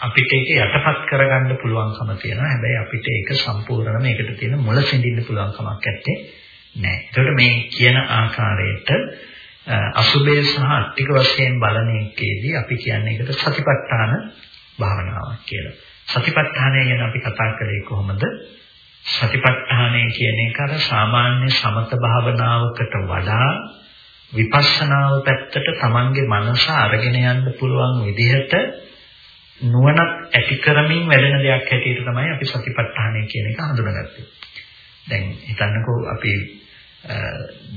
අපිට ඒක යටපත් කරගන්න පුළුවන්කම තියෙනවා. හැබැයි අපිට ඒක සම්පූර්ණයෙන්ම ඒකට තියෙන මුල සිඳින්න පුළුවන් කමක් නැත්තේ නෑ. ඒකට මේ කියන ආකාරයට අසුබය සහ අට්ටික වශයෙන් බලන එකේදී අපි කියන්නේ ඒකට සතිපට්ඨාන භාවනාවක් කියලා. සතිපට්ඨානය ගැන අපි කතා කළේ කොහොමද? සතිපට්ඨානය කියන එක අර සාමාන්‍ය සමත භාවනාවකට වඩා විපස්සනාව පැත්තට Tamange මනස අරගෙන යන්න පුළුවන් විදිහට නුවණක් ඇති කරමින් වැඩෙන දෙයක් හැටියට තමයි අපි සතිපට්ඨානය කියන එක හඳුනාගත්තේ. දැන් හිතන්නකෝ අපි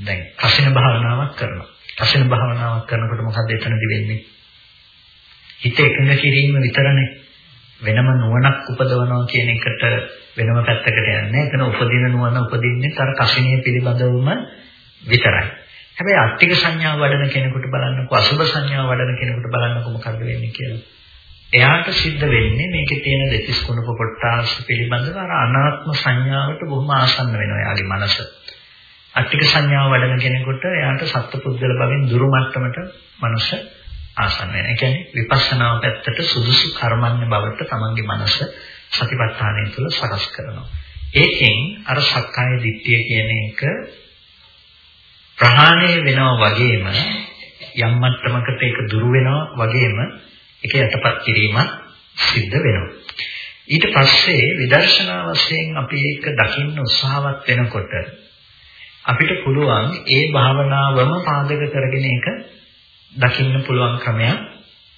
දැන් කසින භාවනාවක් කරනවා. කසින භාවනාවක් කරනකොට මොකද එතනදි වෙන්නේ? හිත එකඟ කිරීම විතරනේ. වෙනම නුවණක් උපදවනවා කියන එකට වෙනම පැත්තකට යන්නේ. එතන උපදින නුවණ උපදින්නේ තර කසිනිය පිළිබඳවම විතරයි. හැබැයි අට්ටික සංඥාව වඩන කෙනෙකුට බලන්නකො අසුබ සංඥාව වඩන කෙනෙකුට බලන්නකො මොකද වෙන්නේ කියලා. එයාට සිද්ධ වෙන්නේ මේකේ තියෙන දෙතිස් කුණප කොටස් පිළිබඳව අර අනාත්ම සංඥාවට බොහොම ආසන්න වෙනවා එයාගේ මනස. අට්ටික සංඥාව වඩන කෙනෙකුට එයාට සත්පුද්ගල භවෙන් දුරු මට්ටමට මනස ආසන්න වෙනවා. ඒ කියන්නේ විපස්සනාව පැත්තට සුදුසු කර්මන්නේ බවට තමන්ගේ මනස සතිපට්ඨානය තුළ සකස් කරනවා. ඒකෙන් අර සක්කාය දිට්ඨිය කියන එක ප්‍රහාණය වෙනවා වගේම යම් මට්ටමකට ඒක දුරු වෙනවා වගේම ඒක යටපත් කිරීමක් සිද්ධ වෙනවා. ඊට පස්සේ විදර්ශනා වශයෙන් අපි ඒක දකින්න උත්සාහවත් වෙනකොට අපිට පුළුවන් ඒ භාවනාවම පාදක කරගෙන ඒක දකින්න පුළුවන් ක්‍රමයක්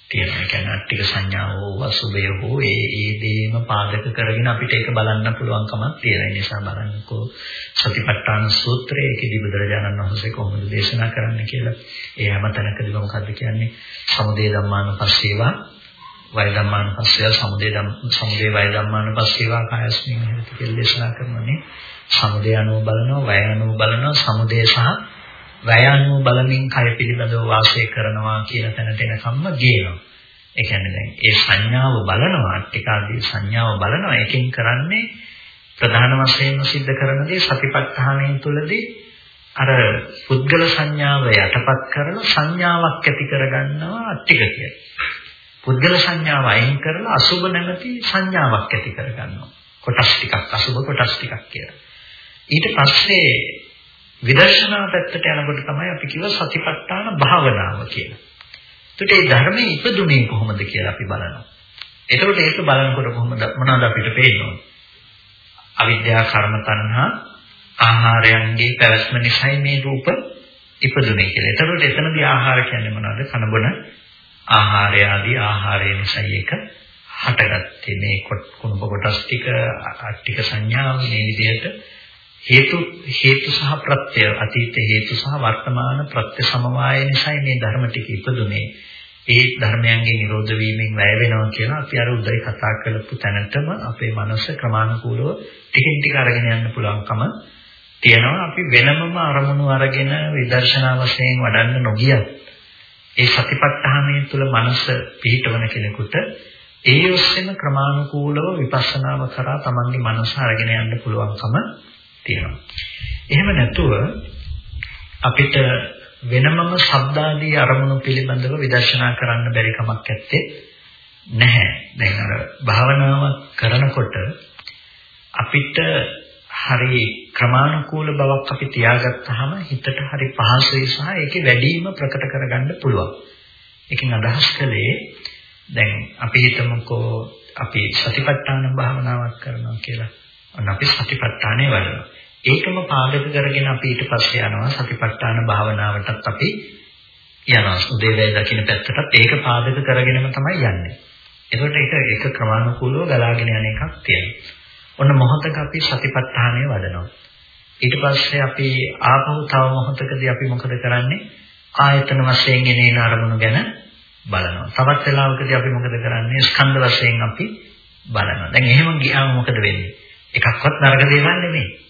තියෙනවා. ඒ කියන්නේ අට්ටික සංඥාව හෝ අසුබය හෝ ඒ ඒ දේම පාදක කරගෙන අපිට ඒක බලන්න පුළුවන්කමක් තියෙන නිසා බලන්නකෝ සතිපට්ඨාන සූත්‍රයේ ඒකෙදි බුදුරජාණන් වහන්සේ කොහොමද දේශනා කරන්න කියලා. ඒ හැම තැනකදීම මොකද්ද කියන්නේ? සමුදේ ධම්මානුපස්සීවා වය ධම්මානුපස්සීවා සමුදේ ධම් සමුදේ වය ධම්මානුපස්සීවා කායස්මින් හේතු කියලා දේශනා කරනවානේ. සමුදේ අනුව බලනවා, වය අනුව බලනවා, සමුදේ සහ වයන්ව බලමින් කය පිළිබඳව වාසය කරනවා කියන තැනට එනකම්ම ගේනවා. ඒ කියන්නේ දැන් ඒ සංඥාව බලනවා ටිකාදී සංඥාව බලනවා එකෙන් කරන්නේ ප්‍රධාන වශයෙන්ම सिद्ध කරන දේ සතිපට්ඨානයෙන් තුලදී අර පුද්ගල සංඥාව යටපත් කරන සංඥාවක් ඇති කරගන්නවා ටික කියලා. පුද්ගල සංඥාව අයින් කරලා අසුබ නැමැති සංඥාවක් ඇති කරගන්නවා. කොටස් ටිකක් අසුබ කොටස් ටිකක් කියලා. ඊට පස්සේ විදර්ශනා පැත්තට යනකොට තමයි අපි කිව්ව සතිපට්ඨාන භාවනාව කියලා. එතකොට මේ ධර්මයේ ඉපදුනේ කොහොමද කියලා අපි බලනවා. එතකොට ඒක බලනකොට කොහොමද මොනවද අපිට පේන්නේ? අවිද්‍යා කර්ම තණ්හා ආහාරයන්ගේ පැවැත්ම නිසායි මේ රූප ඉපදුනේ කියලා. එතකොට එතනදී ආහාර කියන්නේ මොනවද? කනබන ආහාරය ආදී ආහාරය නිසායි ඒක හටගත්තේ. මේ කුණප කොටස් ටික ටික සංඥාව මේ විදිහට හේතු හේතු සහ ප්‍රත්‍ය අතීත හේතු සහ වර්තමාන ප්‍රත්‍ය සමவாய නිසායි මේ ධර්ම ටික ඉපදුනේ. ඒ ධර්මයන්ගේ නිරෝධ වීමෙන් වැය වෙනවා කියලා අපි අර උදේ කතා කරපු තැනටම අපේ මනස ක්‍රමානුකූලව ටිකින් ටික අරගෙන යන්න පුළුවන්කම තියෙනවා. අපි වෙනමම අරමුණු අරගෙන විදර්ශනා වශයෙන් වඩන්න නොගියත් ඒ සතිපට්ඨානය තුළ මනස පිහිටවන කෙනෙකුට ඒ ඔස්සේම ක්‍රමානුකූලව විපස්සනාව කරා තමන්ගේ මනස අරගෙන යන්න පුළුවන්කම තියෙනවා. එහෙම නැතුව අපිට වෙනමම ශබ්දාදී අරමුණු පිළිබඳව විදර්ශනා කරන්න බැරි කමක් නැත්තේ නැහැ. දැන් අර භාවනාව කරනකොට අපිට හරි ක්‍රමානුකූල බවක් අපි තියාගත්තාම හිතට හරි පහසුයි සහ ඒකේ වැඩිම ප්‍රකට කරගන්න පුළුවන්. ඒකෙන් අදහස් කළේ දැන් අපි හිතමුකෝ අපි සතිපට්ඨාන භාවනාවක් කරනවා කියලා. අන්න අපි සතිපට්ඨානේ වඩනවා. ඒකම පාදක කරගෙන අපි ඊට පස්සේ යනවා සතිපට්ඨාන භාවනාවටත් අපි යනවා. උදේවැය දකින්න පැත්තටත් ඒක පාදක කරගෙනම තමයි යන්නේ. ඒකට ඒක ඒක ක්‍රමානුකූලව ගලාගෙන යන එකක් තියෙනවා. ඔන්න මොහොතක අපි සතිපට්ඨානය වඩනවා. ඊට පස්සේ අපි ආපහු තව මොහොතකදී අපි මොකද කරන්නේ? ආයතන වශයෙන් එනේන අරමුණු ගැන බලනවා. තවත් වෙලාවකදී අපි මොකද කරන්නේ? ස්කන්ධ වශයෙන් අපි බලනවා. දැන් එහෙම ගියාම මොකද වෙන්නේ? එකක්වත් නරක දේවල් නෙමෙයි.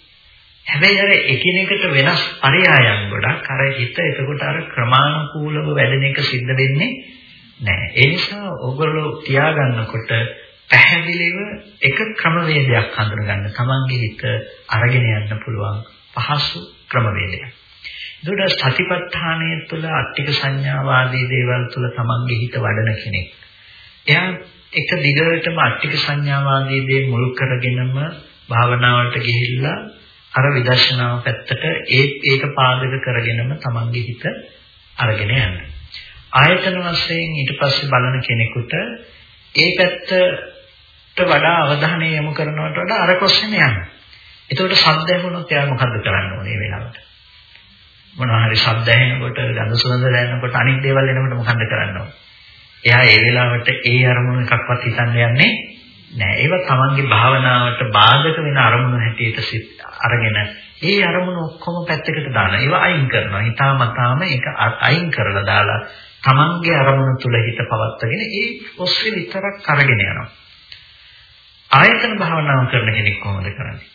හැබැයි අර එකිනෙකට වෙනස් පරයයන් ගොඩක් අර හිත එතකොට අර ක්‍රමානුකූලව වැඩෙන එක සිද්ධ වෙන්නේ නැහැ. ඒ නිසා ඔයගොල්ලෝ තියාගන්නකොට පැහැදිලිව එක ක්‍රමවේදයක් හඳුනගන්න තමන්ගේ හිත අරගෙන යන්න පුළුවන් පහසු ක්‍රමවේදයක්. ඒකට සතිපට්ඨානය තුළ අට්ටික සංඥාවාදී දේවල් තුළ තමන්ගේ හිත වඩන කෙනෙක්. එයා එක දිගටම අට්ටික සංඥාවාදී දේ මුල් කරගෙනම භාවනාවට ගිහිල්ලා අර විදර්ශනාව පැත්තට ඒ ඒක පාදක කරගෙනම තමන්ගේ හිත අරගෙන යනවා. ආයතන වශයෙන් ඊට පස්සේ බලන කෙනෙකුට ඒ පැත්ත වඩා අවධානය යොමු කරනවට වඩා අර කොස්සෙම යනවා. එතකොට ශබ්ද ඇහුනොත් එයා මොකද්ද කරන්න ඕනේ වෙලාවට? මොනවා හරි ශබ්ද ඇහෙනකොට ගඳ සුවඳ දැනෙනකොට අනිත් දේවල් එනකොට මොකද්ද කරන්න ඕනේ? එයා ඒ වෙලාවට ඒ අරමුණු එකක්වත් හිතන්න යන්නේ නෑ. ඒව තමන්ගේ භාවනාවට බාධක වෙන අරමුණු හැටියට අරගෙන ඒ අරමුණු ඔක්කොම පැත්තකට දානවා. ඒව අයින් කරනවා. හිතාමතාම ඒක අයින් කරලා දාලා තමන්ගේ අරමුණු තුල හිත පවත්වාගෙන ඒ ඔස්සේ විතරක් අරගෙන යනවා. ආයතන භාවනාව කරන කෙනෙක් කොහොමද කරන්නේ?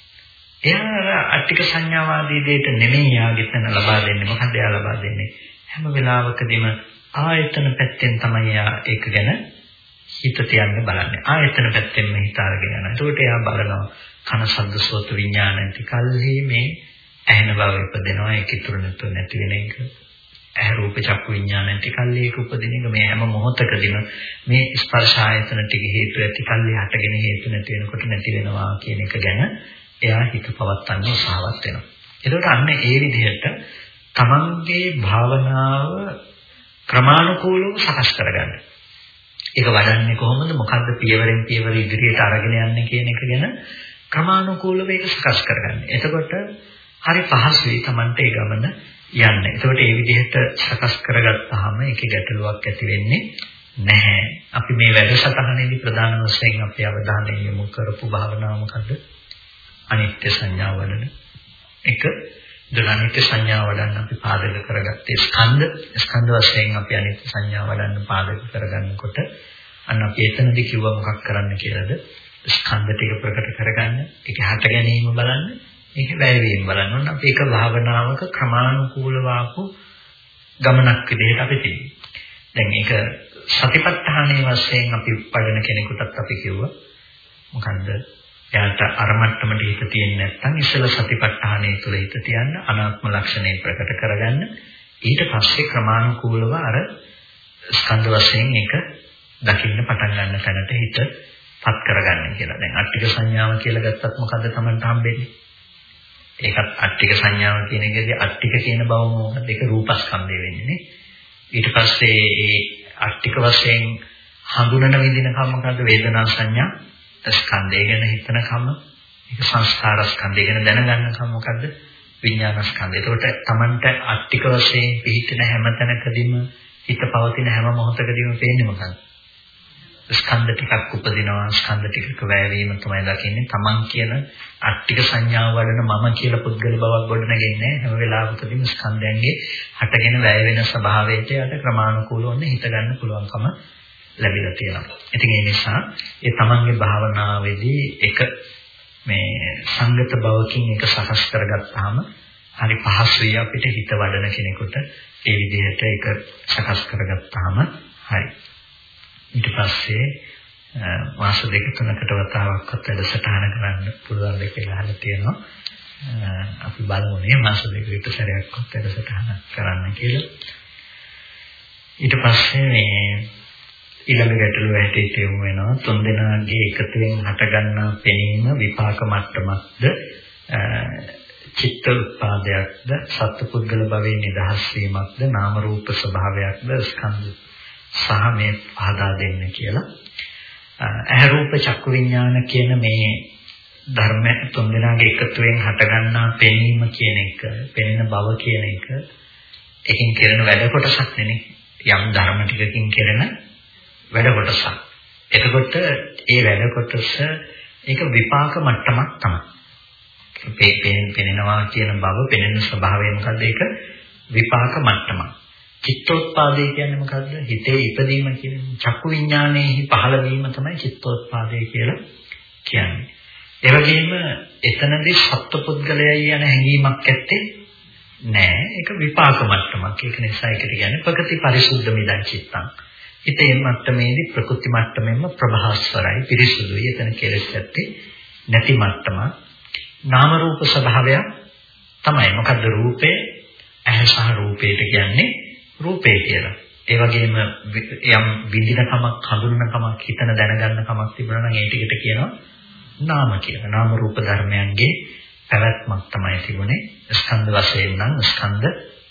එයා අට්ටික සංඥාවාදී දෙයට නෙමෙයි යාගිතන ලබා දෙන්නේ. මොකද එයා ලබා දෙන්නේ? හැම වෙලාවකදීම ආයතන පැත්තෙන් තමයි එයා ඒක ගැන හිත තියන්න බලන්නේ. ආයතන පැත්තෙන්ම හිත අරගෙන යනවා. ඒකට එයා බලනවා කන ශබ්ද සෝත විඥාන ඇති කල්හි මේ ඇහෙන බව ඉපදෙනවා. ඒක ඉතුරු නැතුව නැති වෙන එක. ඇහැ රූප චක්කු විඥාන ඇති කල්හි ඒක උපදින එක මේ හැම මොහොතකදීම මේ ස්පර්ශ ආයතන ටික හේතු ඇති කල්හි හටගෙන හේතු නැති වෙනකොට නැති වෙනවා කියන එක ගැන එයා හිත පවත්වන්න උත්සාහවත් වෙනවා. ඒකට අන්න ඒ විදිහට තමන්ගේ භාවනාව ක්‍රමානුකූලව සකස් කරගන්න. ඒක වඩන්නේ කොහොමද? මොකද්ද පියවරෙන් පියවර ඉදිරියට අරගෙන යන්නේ කියන එක ගැන ක්‍රමානුකූලව ඒක සකස් කරගන්න. එතකොට හරි පහසුයි Tamante ඒ ගමන යන්න. එතකොට මේ විදිහට සකස් කරගත්තාම ඒකේ ගැටලුවක් ඇති වෙන්නේ නැහැ. අපි මේ වැඩසටහනේදී ප්‍රධාන වශයෙන් අපේ අවධානය යොමු කරපු භාවනාව මොකද්ද? අනිත්‍ය සංඥාව වලන එක දරණිත සංඥාව වඩන්න අපි පාදක කරගත්තේ ස්කන්ධ ස්කන්ධ වශයෙන් අපි අනිත්‍ය සංඥාව වඩන්න පාදක කරගන්නකොට අන්න අපි එතනදී කිව්වා මොකක් කරන්න කියලාද ස්කන්ධ ටික ප්‍රකට කරගන්න ඒක හට ගැනීම බලන්න ඒක වැය වීම බලන්න. ඕන අපි ඒක භාවනාවක ක්‍රමානුකූලව ආපු ගමනක් විදිහට අපි තියෙනවා. දැන් මේක සතිපට්ඨානයේ වශයෙන් අපි වඩන කෙනෙකුටත් අපි කිව්වා. මොකන්ද? එයාට අර මට්ටමට හිත තියෙන්නේ නැත්නම් ඉස්සල සතිපට්ඨානයේ තුල හිත තියන්න අනාත්ම ලක්ෂණය ප්‍රකට කරගන්න. ඊට පස්සේ ක්‍රමානුකූලව අර ස්කන්ධ වශයෙන් ඒක දකින්න පටන් ගන්න තැනට හිතපත් කරගන්න කියලා. දැන් අට්ටික සංඥාව කියලා ගත්තත් මොකද්ද Tamanට හම්බෙන්නේ? ඒකත් අට්ටික සංඥාව කියන එකදී අට්ටික කියන බව මොකද? ඒක රූපස්කන්ධය වෙන්නේ නේ. ඊට පස්සේ ඒ අට්ටික වශයෙන් හඳුනන විදිනකම මොකද්ද? වේදනා සංඥා ස්කන්ධය ගැන හිතන කම ඒක සංස්කාර ස්කන්ධය ගැන දැනගන්න කම මොකද්ද? විඥාන ස්කන්ධය. ඒකට Tamanට අට්ටික වශයෙන් පිහිටින හැම තැනකදීම හිත පවතින හැම මොහොතකදීම පේන්නේ මොකක්ද? ස්කන්ධ ටිකක් උපදිනවා ස්කන්ධ ටිකක වැයවීම තමයි දකින්නේ තමන් කියන අට්ටික සංඥාව වඩන මම කියලා පුද්ගල බවක් ගොඩනගන්නේ හැම වෙලාවකදීම ස්කන්ධයන්ගේ හටගෙන වැය වෙන ස්වභාවයට යට ක්‍රමානුකූලව හිත ගන්න පුළුවන්කම ලැබිලා තියෙනවා. ඉතින් ඒ නිසා ඒ තමන්ගේ භාවනාවේදී එක මේ සංගත බවකින් එක සකස් කරගත්තාම හරි පහසුයි අපිට හිත වඩන කෙනෙකුට ඒ විදිහට ඒක සකස් කරගත්තාම හරි. ඊට පස්සේ මාස දෙක තුනකට වතාවක්වත් වැඩසටහන කරන්න පුළුවන් දෙයක් කියලා අහලා තියෙනවා. අපි බලමු මේ මාස දෙක විතර සැරයක්වත් වැඩසටහන කරන්න කියලා. ඊට පස්සේ මේ ඊළඟ ගැටලුව හැටියට යොමු වෙනවා. තුන් දෙනාගේ එකතුවෙන් හටගන්නා පෙනීම විපාක මට්ටමක්ද? චිත්ත උත්පාදයක්ද? සත්පුද්ගල භවයේ නිදහස් වීමක්ද? නාම රූප ස්වභාවයක්ද? ස්කන්ධ සහ මේ ආදා දෙන්න කියලා. ඇහැ රූප චක්කු විඥාන කියන මේ ධර්ම තුන් දෙනාගේ එකතුවෙන් හටගන්නා පෙනීම කියන එක පෙනෙන බව කියන එක එකකින් කරන වැඩ කොටසක් නෙනේ. යම් ධර්ම ටිකකින් කරන වැඩ කොටසක්. එතකොට ඒ වැඩ කොටස ඒක විපාක මට්ටමක් තමයි. පෙනෙනවා කියන බව පෙනෙන ස්වභාවය මොකද්ද ඒක? විපාක මට්ටම. චිත්තෝත්පාදේ කියන්නේ මොකද්ද? හිතේ ඉපදීම කියන්නේ චක්කු විඥානයේ පහළ වීම තමයි චිත්තෝත්පාදේ කියලා කියන්නේ. ඒ වගේම එතනදී සත්පුද්ගලයයි යන හැඟීමක් ඇත්තේ නෑ. ඒක විපාක මට්ටමක්. ඒක නිසා ඒකට කියන්නේ ප්‍රකෘති පරිසුද්ධ මිදං චිත්තං. හිතේ මට්ටමේදී ප්‍රකෘති මට්ටමෙන්ම ප්‍රභාස්වරයි පිරිසුදුයි. එතන කෙලෙස් ඇත්තේ නැති මට්ටමක්. නාම රූප ස්වභාවය තමයි. මොකද්ද රූපේ? ඇහැ සහ රූපේට කියන්නේ රූපේ කියලා. ඒ වගේම යම් විඳින කමක්, හඳුනන කමක්, හිතන දැනගන්න කමක් තිබුණා නම් ඒ ටිකට කියනවා නාම කියලා. නාම රූප ධර්මයන්ගේ පැවැත්මක් තමයි තිබුණේ. ස්කන්ධ වශයෙන් නම් ස්කන්ධ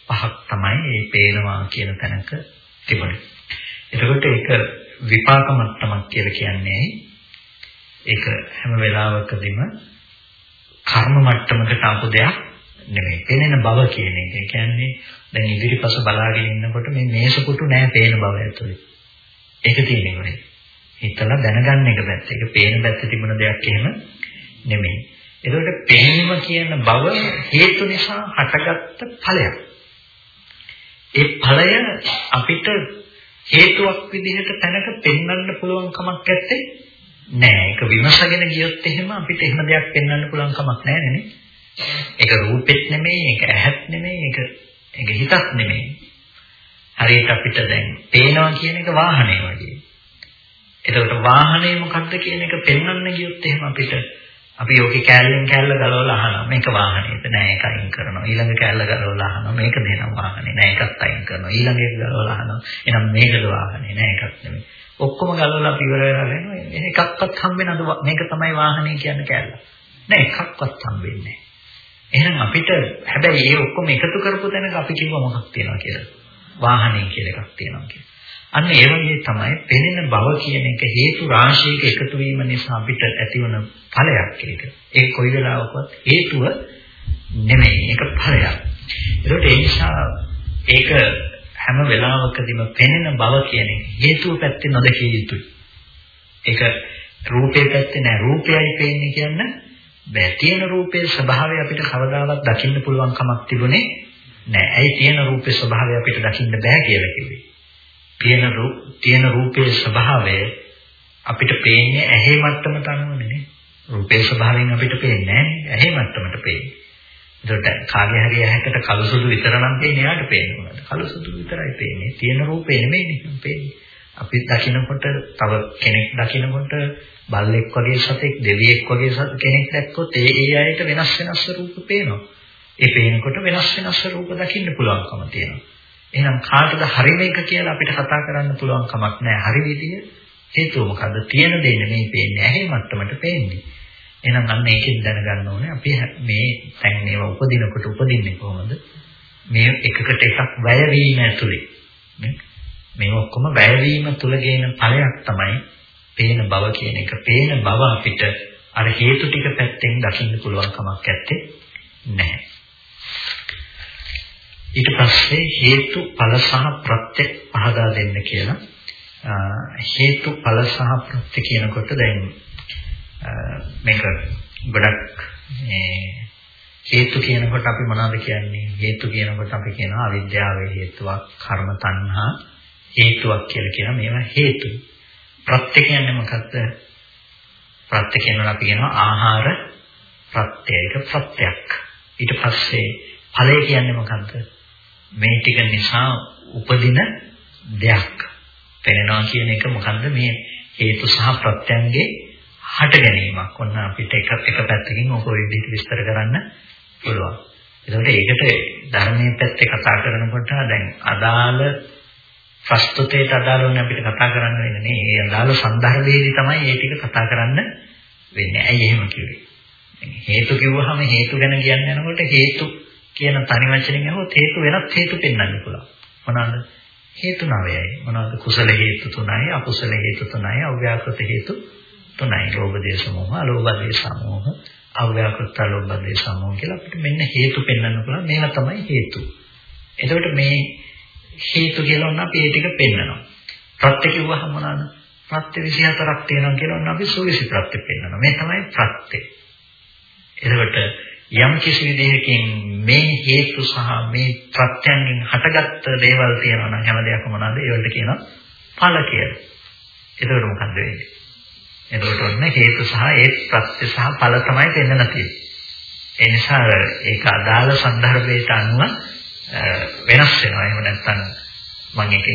පහක් තමයි මේ පේනවා කියන තැනක තිබුණේ. එතකොට ඒක විපාක මට්ටමක් කියලා කියන්නේ ඒක හැම වෙලාවකදීම කර්ම මට්ටමකට ආපු දෙයක් නෙමෙයි. පෙනෙන බව කියන එක. ඒ කියන්නේ දැන් ඉදිරිපස බලාගෙන ඉන්නකොට මේ මේසපුටු නෑ පේන බව ඇතුලේ. ඒක තියෙන්නේ හිතලා දැනගන්න එක පැත්ත. ඒක පේන පැත්තේ තිබුණ දෙයක් එහෙම නෙමෙයි. ඒකට පෙනීම කියන බව හේතු නිසා හටගත්ත ඵලයක්. ඒ ඵලය අපිට හේතුවක් විදිහට තැනක පෙන්වන්න පුළුවන් කමක් නැත්තේ නෑ. ඒක විමසගෙන ගියොත් එහෙම අපිට එහෙම දෙයක් පෙන්වන්න පුළුවන් කමක් නෑ නේ. ඒක රූපෙත් නෙමෙයි, ඒක ඇහත් නෙමෙයි, ඒක ඒක හිතක් නෙමෙයි. හරියට අපිට දැන් පේනවා කියන එක වාහනය වගේ. එතකොට වාහනේ මොකක්ද කියන එක පෙන්වන්න ගියොත් එහෙම අපිට අපි යෝකේ කෑල්ලෙන් කෑල්ල ගලවලා අහනවා මේක වාහනේද? නෑ ඒක අයින් කරනවා. ඊළඟ කෑල්ල ගලවලා අහනවා මේක දෙනවා වාහනේ නෑ ඒකත් අයින් කරනවා. ඊළඟ එක ගලවලා අහනවා එහෙනම් මේකද වාහනේ? නෑ ඒකත් නෙමෙයි. ඔක්කොම ගලවලා අපි ඉවර වෙලා වෙනවා එකක්වත් හම්බෙන්නේ නැද මේක තමයි වාහනේ කියන්නේ කෑල්ල. නෑ එකක්වත් හම්බෙන්නේ එහෙනම් අපිට හැබැයි මේ ඔක්කොම එකතු කරපු තැනක අපි කිව්ව මොකක් තියෙනවා කියලා වාහනේ කියලා එකක් තියෙනවා කියලා අන්න ඒ වගේ තමයි පෙනෙන බව කියන එක හේතු රාශියක එකතු වීම නිසා අපිට ඇතිවන ඵලයක් ඒක. ඒක කොයි වෙලාවකවත් හේතුව නෙමෙයි ඒක ඵලයක්. ඒකට ඒ නිසා ඒක හැම වෙලාවකදීම පෙනෙන බව කියන එක හේතුව පැත්තේ නොදකිය යුතුයි. ඒක රූපේ පැත්තේ නෑ රූපයයි පේන්නේ කියන්න බෑ. තියෙන රූපයේ ස්වභාවය අපිට කවදාවත් දකින්න පුළුවන් කමක් තිබුණේ නෑ. ඇයි තියෙන රූපේ ස්වභාවය අපිට දකින්න බෑ කියලා කිව්වේ? තියෙන රූප තියෙන රූපයේ ස්වභාවය අපිට පේන්නේ ඇහි මට්ටමට අනුවනේ නේ. රූපේ ස්වභාවයෙන් අපිට පේන්නේ නැහැ. ඇහි මට්ටමට පේන්නේ. ඒකට කාගේ හරි ඇහැකට කළු සුදු විතර නම් පේන්නේ යාට පේන්නේ මොකද? කළු සුදු විතරයි පේන්නේ. තියෙන රූපේ නෙමෙයිනේ පේන්නේ. අපි දකිනකොට තව කෙනෙක් දකිනකොට බල්ලෙක් වගේ සතෙක් දෙවියෙක් වගේ කෙනෙක් දැක්කොත් ඒ ඒ අයට වෙනස් වෙනස් රූප පේනවා. ඒ පේනකොට වෙනස් වෙනස් රූප දකින්න පුළුවන්කම තියෙනවා. එහෙනම් කාටද හරි මේක කියලා අපිට කතා කරන්න පුළුවන් කමක් නැහැ. හරි විදිය හේතුව මොකද්ද? තියෙන දේ නෙමෙයි පේන්නේ. ඇහි මට්ටමට පේන්නේ. එහෙනම් අන්න ඒකෙන් දැනගන්න ඕනේ අපි මේ දැන් මේවා උපදිනකොට උපදින්නේ කොහොමද? මේ එකකට එකක් වැය වීම ඇතුලේ. මේ ඔක්කොම වැය වීම තුල ගේන ඵලයක් තමයි පේන බව කියන එක. පේන බව අපිට අර හේතු ටික පැත්තෙන් දකින්න පුළුවන් කමක් නැත්තේ නැහැ. ඊට පස්සේ හේතු ඵල සහ ප්‍රත්‍ය පහදා දෙන්න කියලා හේතු ඵල සහ ප්‍රත්‍ය කියනකොට දැන් මේක ගොඩක් මේ හේතු කියනකොට අපි මොනවද කියන්නේ හේතු කියනකොට අපි කියනවා අවිද්‍යාවේ හේතුවක් කර්ම තණ්හා හේතුවක් කියලා කියන මේවා හේතු. ප්‍රත්‍ය කියන්නේ මොකද්ද? ප්‍රත්‍ය කියනවා අපි කියනවා ආහාර ප්‍රත්‍යයක ප්‍රත්‍යක්. ඊට පස්සේ ඵලය කියන්නේ මොකද්ද? මේ ටික නිසා උපදින දෙයක්. පෙනෙනවා කියන එක මොකද්ද? මේ හේතු සහ ප්‍රත්‍යයන්ගේ හට ගැනීමක්. ඔන්න අපිට එක එක පැත්තකින් ඔක ඔය විදිහට විස්තර කරන්න පුළුවන්. ඒකට ඒකට ධර්මයේ පැත්තේ කතා කරනකොට දැන් අදාළ ප්‍රස්තුතයට අදාළවනේ අපිට කතා කරන්න වෙන්නේ නේ. ඒ අදාළ සන්දර්භයේදී තමයි මේ ටික කතා කරන්න වෙන්නේ. ඇයි එහෙම කිව්වේ? හේතු කිව්වහම හේතු ගැන කියන්න යනකොට හේතු කියන තනි වචනෙන් අහුවොත් හේතු වෙනත් හේතු පෙන්වන්න පුළුවන්. මොනවාද? හේතු නවයයි. මොනවාද? කුසල හේතු තුනයි, අකුසල හේතු තුනයි, අව්‍යාකෘත හේතු තුනයි. ලෝභ දේශ මොහ, අලෝභ දේශ මොහ, අව්‍යාකෘත ලෝභ දේශ මොහ කියලා අපිට මෙන්න හේතු පෙන්වන්න පුළුවන්. මේවා තමයි හේතු. එතකොට මේ හේතු කියලා ඔන්න අපි ඒ ටික පෙන්වනවා. ප්‍රත්‍ය කිව්වහම මොනවාද? ප්‍රත්‍ය 24ක් තියෙනවා කියලා ඔන්න අපි සුවිසි ප්‍රත්‍ය පෙන්වනවා. මේ තමයි ප්‍රත්‍ය. එතකොට යම් කිසි විදිහකින් මේ හේතු සහ මේ ප්‍රත්‍යයෙන් හටගත්ත දේවල් තියෙනවා නම් හැම දෙයක්ම මොනවාද? ඒවලට කියනවා ඵල කියලා. එතකොට මොකද්ද වෙන්නේ? එතකොට ඔන්න හේතු සහ ඒ ප්‍රත්‍ය සහ ඵල තමයි දෙන්න තියෙන්නේ. ඒ නිසා ඒක අදාළ සන්දර්භයට අනුව වෙනස් වෙනවා. එහෙම නැත්නම් මම ඒක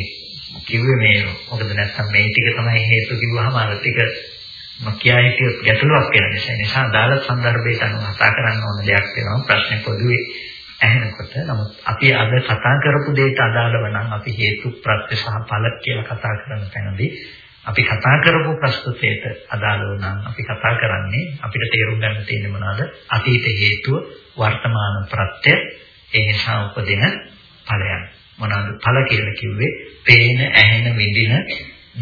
කිව්වේ මේ මොකද නැත්නම් මේ ටික තමයි හේතු කිව්වහම අර ටික කියා හිටියොත් ගැටලුවක් වෙන නිසා. නිසා අදාළ සංදර්භයට අනුව කතා කරන්න ඕන දෙයක් වෙනවා. ප්‍රශ්නේ පොදුවේ ඇහෙනකොට. නමුත් අපි අද කතා කරපු දෙයට අදාළව නම් අපි හේතු ප්‍රත්‍ය සහ ඵල කියලා කතා කරන තැනදී අපි කතා කරපු ප්‍රස්තුතයට අදාළව නම් අපි කතා කරන්නේ අපිට තේරුම් ගන්න තියෙන්නේ මොනවාද? අතීත හේතුව වර්තමාන ප්‍රත්‍ය ඒ නිසා උපදින ඵලයන්. මොනවාද? ඵල කියලා කිව්වේ පේන ඇහෙන විඳින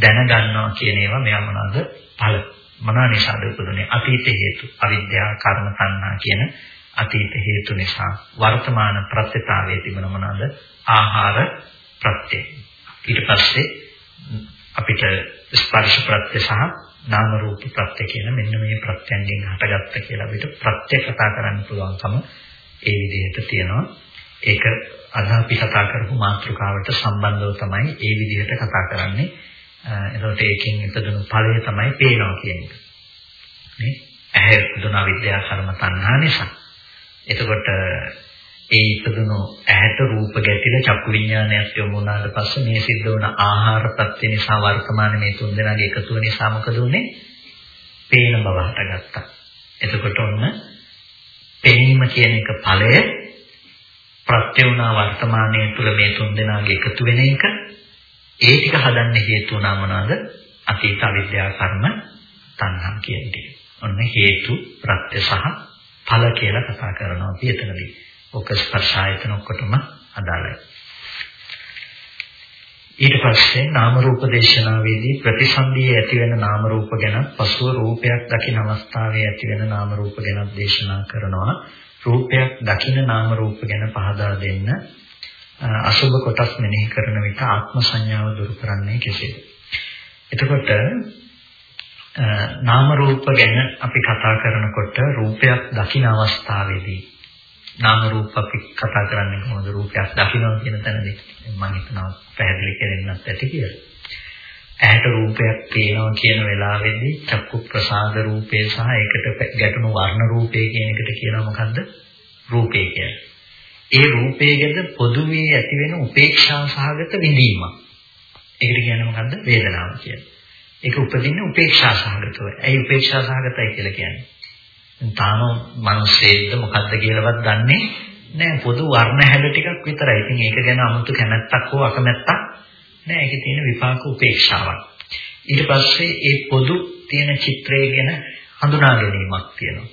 දැනගන්නවා කියන ඒවා. මෙයා මොනවාද? ඵල. මොනවා නිසාද උපදුනේ අතීත හේතු. අවිද්‍යාව කර්ම තණ්හා කියන අතීත හේතු නිසා. වර්තමාන ප්‍රත්‍යතාවයේ තිබෙන මොනවාද? ආහාර ප්‍රත්‍ය. ඊට පස්සේ අපිට ස්පර්ශ ප්‍රත්‍ය සහ නාම රූප ප්‍රත්‍ය කියන මෙන්න මේ ප්‍රත්‍යයෙන් හටගත්ත කියලා අපිට ප්‍රත්‍ය කතා කරන්න පුළුවන්කම ඒ විදිහට තියෙනවා. ඒක අද අපි කතා කරපු මාතෘකාවට සම්බන්ධව තමයි ඒ විදිහට කතා කරන්නේ එතකොට ඒකෙන් ඉපදුණු ඵලය තමයි පේනවා කියන එක. නේ? ඇහැ ඉපදුන විද්‍යා කර්ම තණ්හා නිසා. එතකොට ඒ ඉපදුණු ඇහැට රූප ගැටිලා චක්කු විඥානයක් යොමු වුණාට පස්සේ මේ සිද්ධ වුණ ආහාර ප්‍රත්‍ය නිසා වර්තමාන මේ තුන් දෙනාගේ එකතුව නිසා මොකද උනේ? පේන බව හටගත්තා. එතකොට ඔන්න පෙනීම කියන එක ඵලය ප්‍රත්‍ය වුණා වර්තමානයේ තුල මේ තුන් දෙනාගේ එකතු වෙන එක ඒ ටික හදන්න හේතු වුණා මොනවාද? අතීත අවිද්‍යාව කර්ම තණ්හා කියන දේ. ඔන්න හේතු ප්‍රත්‍ය සහ ඵල කියලා කතා කරනවා අපි එතනදී. ඔක ස්පර්ශ ආයතන ඔක්කොටම අදාළයි. ඊට පස්සේ නාම රූප දේශනාවේදී ප්‍රතිසන්දියේ ඇති වෙන නාම රූප ගැන පසුව රූපයක් දකින අවස්ථාවේ ඇති වෙන නාම රූප ගැන දේශනා කරනවා. රූපයක් දකින නාම රූප ගැන පහදා දෙන්න අසුබ කොටස් මෙනෙහි කරන විට ආත්ම සංඥාව දුරු කරන්නේ කෙසේද? එතකොට නාම රූප ගැන අපි කතා කරනකොට රූපයක් දකින අවස්ථාවේදී නාම රූප අපි කතා කරන්නේ කොහොමද රූපයක් දකිනවා කියන තැනදී මම හිතනවා පැහැදිලි කරෙන්නත් ඇති කියලා. ඇහැට රූපයක් පේනවා කියන වෙලාවේදී චක්කු ප්‍රසාද රූපේ සහ ඒකට ගැටුණු වර්ණ රූපේ කියන එකට කියනවා මොකද්ද? රූපේ කියන්නේ. ඒ රූපයේද පොදුවේ ඇති වෙන උපේක්ෂා සහගත විඳීමක්. ඒකට කියන්නේ මොකද්ද? වේදනාව කියන්නේ. ඒක උපදින්නේ උපේක්ෂා සහගතව. ඇයි උපේක්ෂා සහගතයි කියලා කියන්නේ? තාම මිනිස්සෙක්ද මොකද්ද කියලාවත් දන්නේ නැහැ. පොදු වර්ණ හැඩ ටිකක් විතරයි. ඉතින් ඒක ගැන 아무තු කැමැත්තක් හෝ අකමැත්තක් නෑ ඒකේ තියෙන විපාක උපේක්ෂාවක්. ඊට පස්සේ ඒ පොදු තියෙන චිත්‍රය ගැන හඳුනා ගැනීමක් තියෙනවා.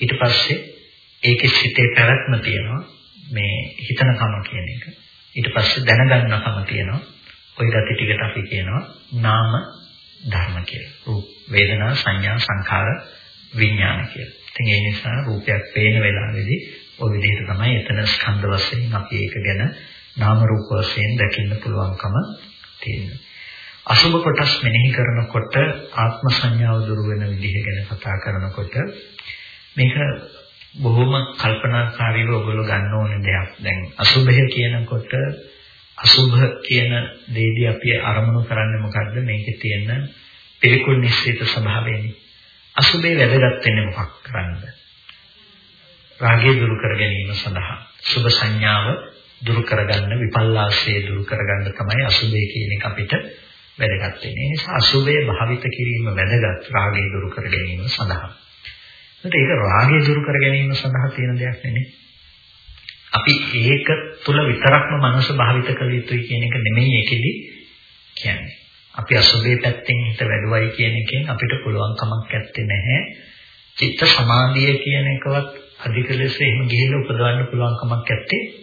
ඊට පස්සේ ඒකේ සිතේ පැවැත්ම තියෙනවා මේ හිතනකම කියන එක. ඊට පස්සේ දැනගන්නකම තියෙනවා. ওই ගති ටිකට අපි කියනවා නාම ධර්ම කියලා. රූප, වේදනා, සංඥා, සංඛාර, විඥාන කියලා. ඉතින් ඒ නිසා රූපයක් පේන වෙලාවේදී ඔය විදිහට තමයි එතන ස්කන්ධ වශයෙන් අපි ඒක ගැන නාම රූප වශයෙන් දකින්න පුළුවන්කම තියෙනවා. අසුබ කොටස් මෙනෙහි කරනකොට ආත්ම සංඥාව දුරු වෙන විදිහ ගැන කතා කරනකොට මේක බොහොම කල්පනාකාරීව ඔයගොල්ලෝ ගන්න ඕනේ දෙයක්. දැන් අසුභය කියනකොට අසුභ කියන දෙයදී අපි අරමුණු කරන්නේ මොකද්ද? මේකේ තියෙන පිළිකුල් නිශ්චිත ස්වභාවයනේ. අසුභේ වැදගත් වෙන්නේ මොකක් කරන්නද? රාගය දුරු කර ගැනීම සඳහා සුභ සංඥාව දුරු කරගන්න විපල්ලාසය දුරු කරගන්න තමයි අසුභය කියන එක අපිට වැදගත් වෙන්නේ. ඒ නිසා අසුභය භාවිත කිරීම වැදගත් රාගය දුරු කර ගැනීම සඳහා. ඒත් ඒක රාගය දුරු කර ගැනීම සඳහා තියෙන දෙයක් නෙමෙයි. අපි ඒක තුල විතරක්ම මනස භාවිත කළ යුතුයි කියන එක නෙමෙයි ඒකෙදි කියන්නේ. අපි අසුබේ පැත්තෙන් හිත වැඩුවයි කියන එකෙන් අපිට පුළුවන් කමක් නැත්තේ නැහැ. චිත්ත සමාධිය කියන එකවත් අධික ලෙස එහෙම ගිහිල්ලා උපදවන්න පුළුවන් කමක් නැත්තේ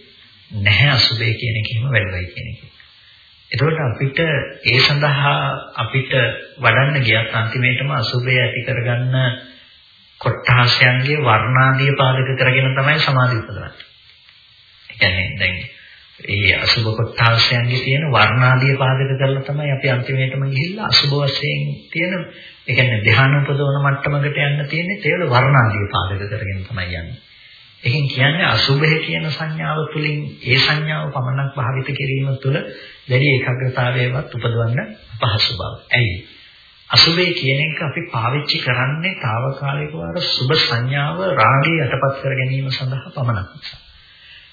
නැහැ අසුබේ කියන එකෙම වැඩුවයි කියන එක. එතකොට අපිට ඒ සඳහා අපිට වඩන්න ගියත් අන්තිමේටම අසුබය ඇති කරගන්න කොට්ටාසයන්ගේ වර්ණාදී පාදක කරගෙන තමයි සමාධිය උපදවන්නේ. ඒ කියන්නේ දැන් ඒ අසුබ කොට්ටාසයන්ගේ තියෙන වර්ණාදී පාදක කරලා තමයි අපි අන්තිමේටම ගිහිල්ලා අසුබ වශයෙන් තියෙන ඒ කියන්නේ ධ්‍යාන උපදවන මට්ටමකට යන්න තියෙන්නේ ඒවල වර්ණාදී පාදක කරගෙන තමයි යන්නේ. ඒකෙන් කියන්නේ අසුබය කියන සංඥාව තුළින් ඒ සංඥාව පමණක් භාවිත කිරීම තුළ දැඩි ඒකාග්‍රතාවයවත් උපදවන්න අපහසු බව. ඇයි? අසුබේ කියන එක අපි පාවිච්චි කරන්නේ తాවකාලිකව අර සුබ සංඥාව රාගය යටපත් කර ගැනීම සඳහා පමණක් නිසා.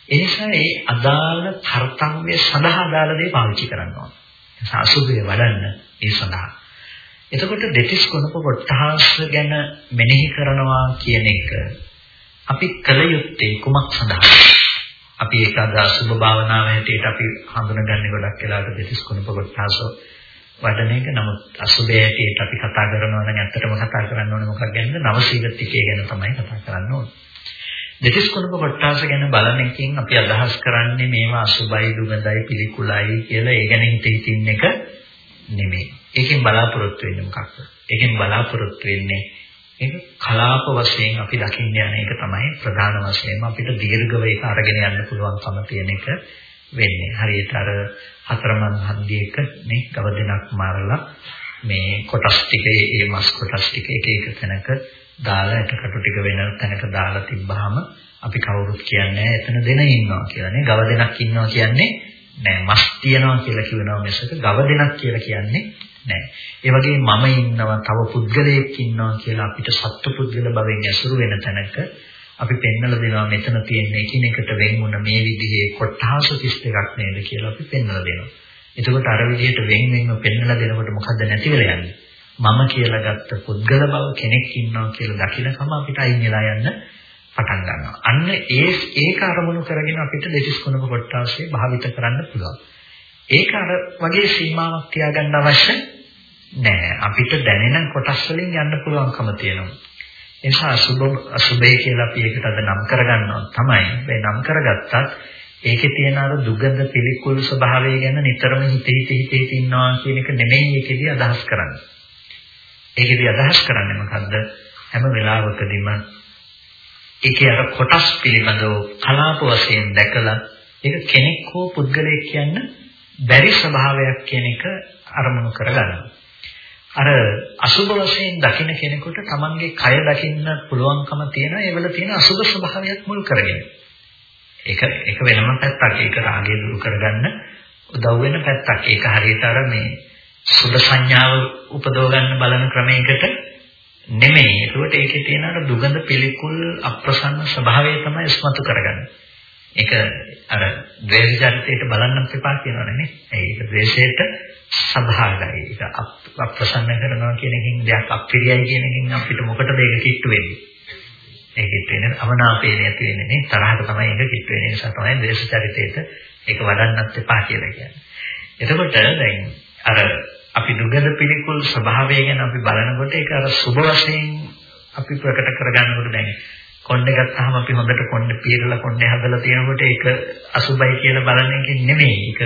ඒ නිසා ඒ අදාළ කර්තව්‍ය සඳහා අදාළ දේ පාවිච්චි කරනවා. අසුබේ වඩන්න ඒ සඳහා. එතකොට දෙතිස් කුණප කොටහස් ගැන මෙනෙහි කරනවා කියන එක අපි කල යුත්තේ කුමක් සඳහාද? අපි ඒක අද අසුබ භාවනාව හැටියට අපි හඳුනගන්නේ ගොඩක් වෙලාවට දෙතිස් කුණප කොටහස් වඩන එක. නමුත් අසුබේ හැටියට අපි කතා කරනවා නම් ඇත්තටම කතා කරන්න ඕනේ මොකක් ගැනද? නවසීලත්තිකය ගැන තමයි කතා කරන්න ඕනේ. දෙතිස් කුණප කොටාස ගැන බලන එකකින් අපි අදහස් කරන්නේ මේවා අසුබයි දුගඳයි පිළිකුලයි කියලා ඒ ගැන හිත හිතින් එක නෙමෙයි. ඒකෙන් බලාපොරොත්තු වෙන්නේ මොකක්ද? ඒකෙන් බලාපොරොත්තු වෙන්නේ ඒක කලාප වශයෙන් අපි දකින්න යන එක තමයි ප්‍රධාන වශයෙන්ම අපිට දීර්ඝව ඒක අරගෙන යන්න පුළුවන්කම තියෙන එක වෙන්නේ. හරියට අර හතරමන් හන්දියක මේ ගව දෙනක් මාරලා මේ කොටස් ටික ඒ මස් කොටස් ටික එක එක තැනක දාලා එතකට ටික වෙන තැනක දාලා තිබ්බහම අපි කවුරුත් කියන්නේ එතන දෙන ඉන්නවා කියලා නේ. ගව දෙනක් ඉන්නවා කියන්නේ නෑ මස් තියනවා කියලා කියනවා මිසක ගව දෙනක් කියලා කියන්නේ නෑ. ඒ වගේ මම ඉන්නවා තව පුද්ගලයෙක් ඉන්නවා කියලා අපිට සත්ව පුද්ගල භවෙන් ඇසුරු වෙන තැනක අපි පෙන්වලා දෙනවා මෙතන තියෙන එකිනෙකට වෙන් වුණ මේ විදිහේ කොටහස 32ක් නේද කියලා අපි පෙන්වලා දෙනවා. එතකොට අර විදිහට වෙන් වෙන්ව පෙන්වලා දෙනකොට මොකද්ද නැති වෙලා යන්නේ? මම කියලා ගත්ත පුද්ගල බව කෙනෙක් ඉන්නවා කියලා දකිනකම අපිට අයින් වෙලා යන්න පටන් ගන්නවා. අන්න ඒ ඒක අරමුණු කරගෙන අපිට දෙතිස් කුණක කොටාසේ භාවිත කරන්න පුළුවන්. ඒක අර වගේ සීමාවක් තියාගන්න අවශ්‍ය නැහැ. අපිට දැනෙන කොටස් වලින් යන්න පුළුවන්කම තියෙනවා. ඒ නිසා අසුබ අසුබේ කියලා අපි ඒකට අද නම් කරගන්නවා තමයි. මේ නම් කරගත්තත් ඒකේ තියෙන අර දුගඳ පිළිකුල් ස්වභාවය ගැන නිතරම හිත හිත හිත හිත ඉන්නවා කියන එක නෙමෙයි ඒකෙදි අදහස් කරන්නේ. ඒකෙදි අදහස් කරන්නේ මොකද්ද? හැම වෙලාවකදීම ඒකේ අර කොටස් පිළිබඳව කලාප වශයෙන් දැකලා ඒක කෙනෙක් හෝ පුද්ගලයෙක් කියන්න බැරි ස්වභාවයක් කියන එක අරමුණු කරගන්නවා. අර අසුබ වශයෙන් දකින්න කෙනෙකුට තමන්ගේ කය දකින්න පුළුවන්කම තියෙනවා ඒවල තියෙන අසුබ ස්වභාවයක් මුල් කරගෙන. ඒක ඒක වෙනම පැත්තක්. ඒක රාගය දුරු කරගන්න උදව් වෙන පැත්තක්. ඒක හරියට අර මේ සුබ සංඥාව උපදව ගන්න බලන ක්‍රමයකට නෙමෙයි. ඒකට ඒකේ තියෙන අර දුගඳ පිළිකුල් අප්‍රසන්න ස්වභාවය තමයි ස්මතු කරගන්නේ. ඒක අර ද්වේෂ චරිතයට බලන්නත් එපා කියනවනේ නේ. ඒක ද්වේෂයට සබහාගයි. ඒක අප්‍රසන්න කරනවා කියන එකකින් දෙයක් අප්‍රියයි කියන එකකින් අපිට මොකටද ඒක කිට්ටු වෙන්නේ? ඒක කිට්ටු වෙන්නේ අවනාපේ නැති වෙන්නේ නේ. තරහට තමයි ඒක කිට්ටු වෙන්නේ. ඒ නිසා තමයි ද්වේෂ චරිතයට ඒක වඩන්නත් එපා කියලා කියන්නේ. එතකොට දැන් අර අපි දුගඳ පිළිකුල් ස්වභාවය ගැන අපි බලනකොට ඒක අර සුබ වශයෙන් අපි ප්‍රකට කරගන්නකොට දැන් කොණ්ඩේ ගත්තාම අපි හොඳට කොණ්ඩේ පීරලා කොණ්ඩේ හදලා තියෙනකොට ඒක අසුබයි කියලා බලන එක නෙමෙයි. ඒක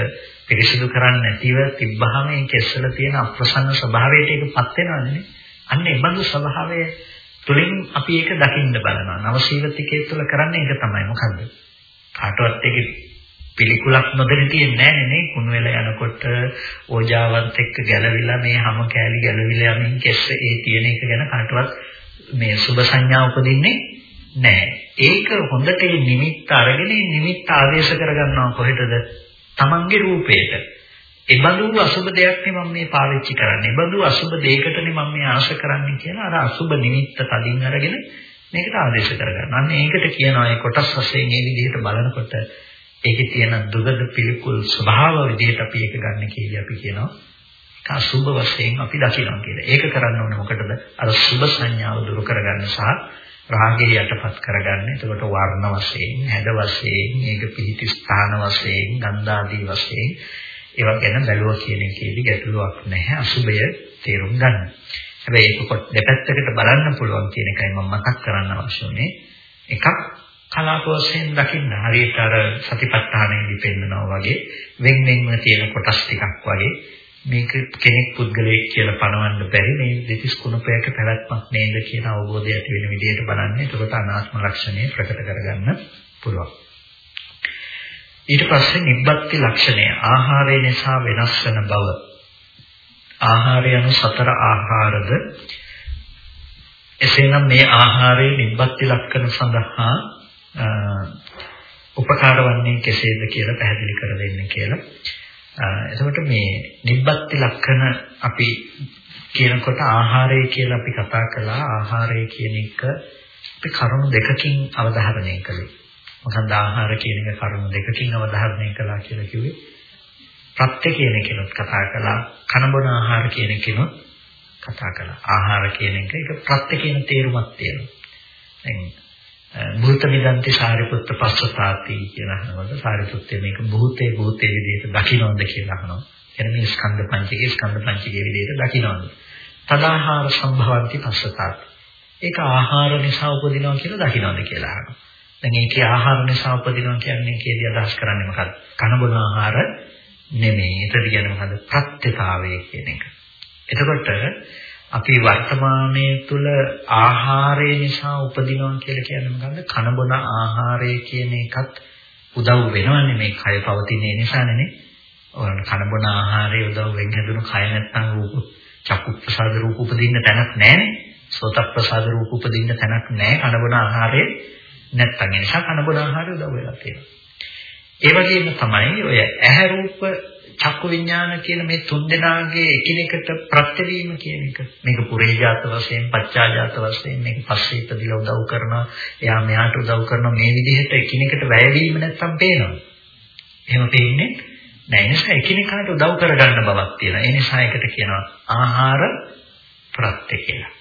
පිරිසිදු කරන්නේ නැතිව තිබ්බහම ඒ කෙස්සල තියෙන අප්‍රසන්න ස්වභාවයට ඒකපත් වෙනවනේ. අන්න ඒ බඳු ස්වභාවය තුලින් අපි ඒක දකින්න බලනවා. නවශීලතිකයේ තුල කරන්නේ ඒක තමයි. මොකද්ද? කාටවත් ඒක පිළිකුලක් නොදෙන තියෙන්නේ නැහැ නේ. කුණු වෙලා යනකොට ඕජාවත් එක්ක ගැලවිලා මේ හැම කෑලි ගැලවිලා යමින් කෙස්ස ඒ තියෙන එක ගැන කාටවත් මේ සුබ සංඥා උපදින්නේ නැහැ. ඒක හොඳට නිමිත්ත අරගෙන නිමිත්ත ආදේශ කරගන්නවා කොහෙටද? Tamange රූපේට. එබඳු අසුබ දෙයක් නේ මම මේ පාවිච්චි කරන්නේ. එබඳු අසුබ දෙයකටනේ මම මේ ආශ කරන්නේ කියලා අර අසුබ නිමිත්ත තදින් අරගෙන මේකට ආදේශ කරගන්න. අන්න ඒකට කියනවා ඒ කොටස් වශයෙන් මේ විදිහට බලනකොට ඒකේ තියෙන දුගද පිළිකුල් ස්වභාව විදිහට අපි ඒක ගන්න කියලා අපි කියනවා. ඒක අසුබ වශයෙන් අපි දකිනවා කියලා. ඒක කරන්න ඕනේ මොකටද? අර සුබ සංඥාව දුරු කරගන්න සහ රාගය යටපත් කරගන්න. එතකොට වර්ණ වශයෙන්, හැඩ වශයෙන්, මේක පිහිටි ස්ථාන වශයෙන්, ගන්ධාදී වශයෙන් ඒවා ගැන බැලුවා කියන එකේදී ගැටලුවක් නැහැ. අසුබය තේරුම් ගන්න. හැබැයි ඒක කොට දෙපැත්තකට බලන්න පුළුවන් කියන එකයි මම මතක් කරන්න අවශ්‍ය උනේ. එකක් කලාප වශයෙන් දකින්න හරියට අර සතිපට්ඨානෙදි පෙන්නනවා වගේ වෙන් වෙන්ව තියෙන කොටස් ටිකක් වගේ මේක කෙනෙක් පුද්ගලයෙක් කියලා පනවන්න බැරි මේ දෙතිස් කුණපයක පැවැත්මක් නේද කියන අවබෝධය ඇති වෙන විදිහට බලන්නේ. එතකොට අනාත්ම ලක්ෂණය ප්‍රකට කරගන්න පුළුවන්. ඊට පස්සේ නිබ්බත්ති ලක්ෂණය. ආහාරය නිසා වෙනස් වෙන බව. ආහාරය anu සතර ආහාරද. එසේනම් මේ ආහාරයේ නිබ්බත්ති ලක්ෂණ සඳහා උපකාර වන්නේ කෙසේද කියලා පැහැදිලි කර දෙන්න කියලා. එතකොට මේ නිබ්බත්ති ලක්ෂණ අපි කියනකොට ආහාරය කියලා අපි කතා කළා ආහාරය කියන එක අපි කරුණු දෙකකින් අවධාරණය කළේ. මොකද ආහාර කියන එක කරුණු දෙකකින් අවධාරණය කළා කියලා කිව්වේ. ප්‍රත්‍ය කියන කෙනුත් කතා කළා කනබන ආහාර කියන කෙනුත් කතා කළා. ආහාර කියන එක ඒක ප්‍රත්‍ය කියන තේරුමක් තියෙනවා. දැන් භූත විදන්ති සාරිපුත්ත පස්සතාති කියන අහනකොට සාරිපුත්තේ මේක භූතේ භූතේ විදිහට දකින්නොන්ද කියලා අහනවා. එන මේ ස්කන්ධ පංචකයේ ස්කන්ධ පංචකයේ විදිහට දකින්නොන්ද. තදාහාර සම්භවಂತಿ පස්සතාති. ඒක ආහාර නිසා උපදිනවා කියලා දකින්නොන්ද කියලා අහනවා. දැන් ඒකේ ආහාර නිසා උපදිනවා කියන්නේ කේදී අදහස් කරන්නේ මොකක්ද? කන බොන ආහාර නෙමෙයි. ඒතර කියන්නේ මොකද්ද? ප්‍රත්‍යතාවය කියන එක. එතකොට අපි වර්තමානයේ තුල ආහාරය නිසා උපදිනවා කියලා කියන්නේ මොකද්ද? කන බොන ආහාරය කියන එකත් උදව් වෙනවන්නේ මේ කය පවතින නිසානේ නේ. ඔයන කන බොන ආහාරය උදව් වෙන්න හදුණු කය නැත්තම් රූප චක්කු ප්‍රසාද රූප උපදින්න තැනක් නැහැ. සෝත ප්‍රසාද රූප උපදින්න තැනක් නැහැ. කන බොන ආහාරය නැත්තම් ඒ නිසා කන බොන ආහාරය උදව් වෙලා තියෙනවා. ඒ වගේම තමයි ඔය ඇහැ රූප චක්කු විඥාන කියන මේ තුන් දෙනාගේ එකිනෙකට ප්‍රත්‍යවීම කියන එක. මේක පුරේජාත වශයෙන්, පච්චාජාත වශයෙන් මේක පස්සේ ඉපදිලා උදව් කරනවා. එයා මෙයාට උදව් කරනවා මේ විදිහට එකිනෙකට වැයවීම නැත්තම් පේනවා. එහෙම පේන්නේ නැහැ. ඒ නිසා එකිනෙකාට උදව් කරගන්න බවක් තියෙනවා. ඒ නිසා ඒකට කියනවා ආහාර ප්‍රත්‍ය කියලා.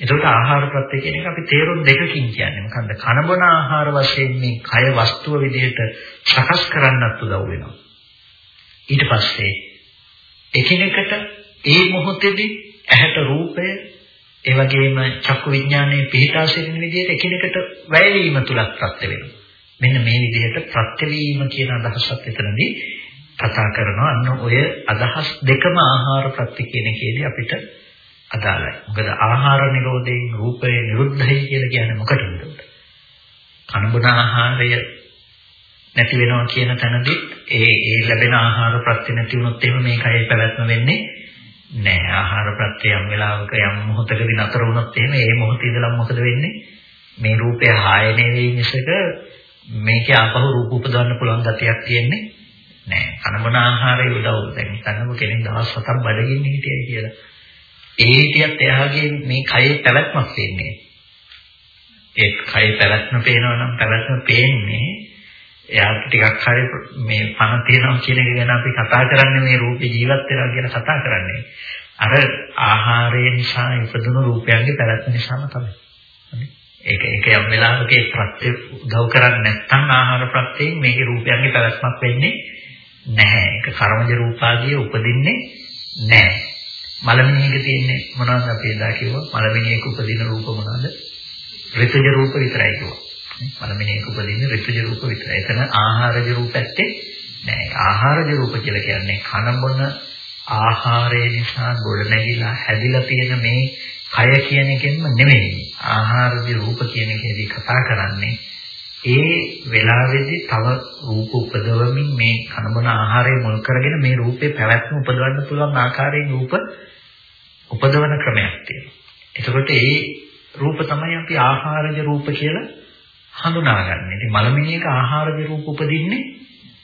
එතකොට ආහාර ප්‍රත්‍ය කියන එක අපි තේරුම් දෙකකින් කියන්නේ. මොකන්ද? කනබන ආහාර වශයෙන් මේ කය වස්තුව විදිහට සකස් කරන්නත් උදව් වෙනවා. ඊට පස්සේ එකිනෙකට ඒ මොහොතේදී ඇහැට රූපය ඒ වගේම චක්කු විඥානයේ පිහිටා සිටින විදිහට එකිනෙකට වැයවීම තුලක් ප්‍රත්‍ය වෙනවා. මෙන්න මේ විදිහට ප්‍රත්‍යවීම කියන අදහසත් එතනදී කතා කරනවා. අන්න ඔය අදහස් දෙකම ආහාර ප්‍රත්‍ය කියන එකේදී අපිට අදාළයි. මොකද ආහාර නිරෝධයෙන් රූපය නිරුද්ධයි කියලා කියන්නේ මොකටද? කනබුන ආහාරය නැති වෙනවා කියන තැනදී ඒ ඒ ලැබෙන ආහාර ප්‍රත්‍ය නැති වුණොත් එහෙම මේකයි පැවැත්ම වෙන්නේ නෑ. ආහාර ප්‍රත්‍ය යම් වෙලාවක යම් මොහොතකදී නතර වුණොත් එහෙම ඒ මොහොතේ ඉඳලා මොකද වෙන්නේ? මේ රූපය හායනය වෙයි මිසක මේකේ ආපහු රූප උපදවන්න පුළුවන් ගතියක් තියෙන්නේ නෑ. කනබුන ආහාරය උදව් දැන් හිතන්නකො කෙනෙක් දවස් හතක් බඩගින්න හිටියයි කියලා. ඒ හිටියත් එයාගේ මේ කයේ පැවැත්මක් වෙන්නේ. ඒ කයේ පැවැත්ම පේනවා නම් පැවැත්ම පේන්නේ එයාට ටිකක් හරි මේ පණ තියෙනවා කියන එක ගැන අපි කතා කරන්නේ මේ රූපේ ජීවත් වෙනවා කියලා කතා කරන්නේ. අර ආහාරය නිසා ඉපදුණු රූපයන්ගේ පැවැත්ම නිසාම තමයි. ඒක ඒක යම් වෙලාවක ඒ ප්‍රත්‍ය උදව් කරන්නේ නැත්නම් ආහාර ප්‍රත්‍යයෙන් මේකේ රූපයන්ගේ පැවැත්මක් වෙන්නේ නැහැ. ඒක කර්මජ රූපාදිය උපදින්නේ නැහැ. මලමිණියක තියෙන්නේ මොනවද අපි එදා කිව්වා? මලමිණියක උපදින රූප මොනවද? ඍතුජ රූප විතරයි කිව්වා. මලමිණියක උපදින ඍතුජ රූප විතරයි. එතන ආහාරජ රූප ඇත්තේ නෑ. ආහාරජ රූප කියලා කියන්නේ කන බොන ආහාරය නිසා ගොඩනැගිලා හැදිලා තියෙන මේ කය කියන එකෙන්ම නෙමෙයි. ආහාරජ රූප කියන එකේදී කතා කරන්නේ ඒ වෙලාවේදී තව රූප උපදවමින් මේ කනබන ආහාරය මුල් කරගෙන මේ රූපේ පැවැත්ම උපදවන්න පුළුවන් ආකාරයෙන් රූප උපදවන ක්‍රමයක් තියෙනවා. එතකොට ඒ රූප තමයි අපි ආහාරජ රූප කියලා හඳුනාගන්නේ. ඉතින් මලමිණියක ආහාරජ රූප උපදින්නේ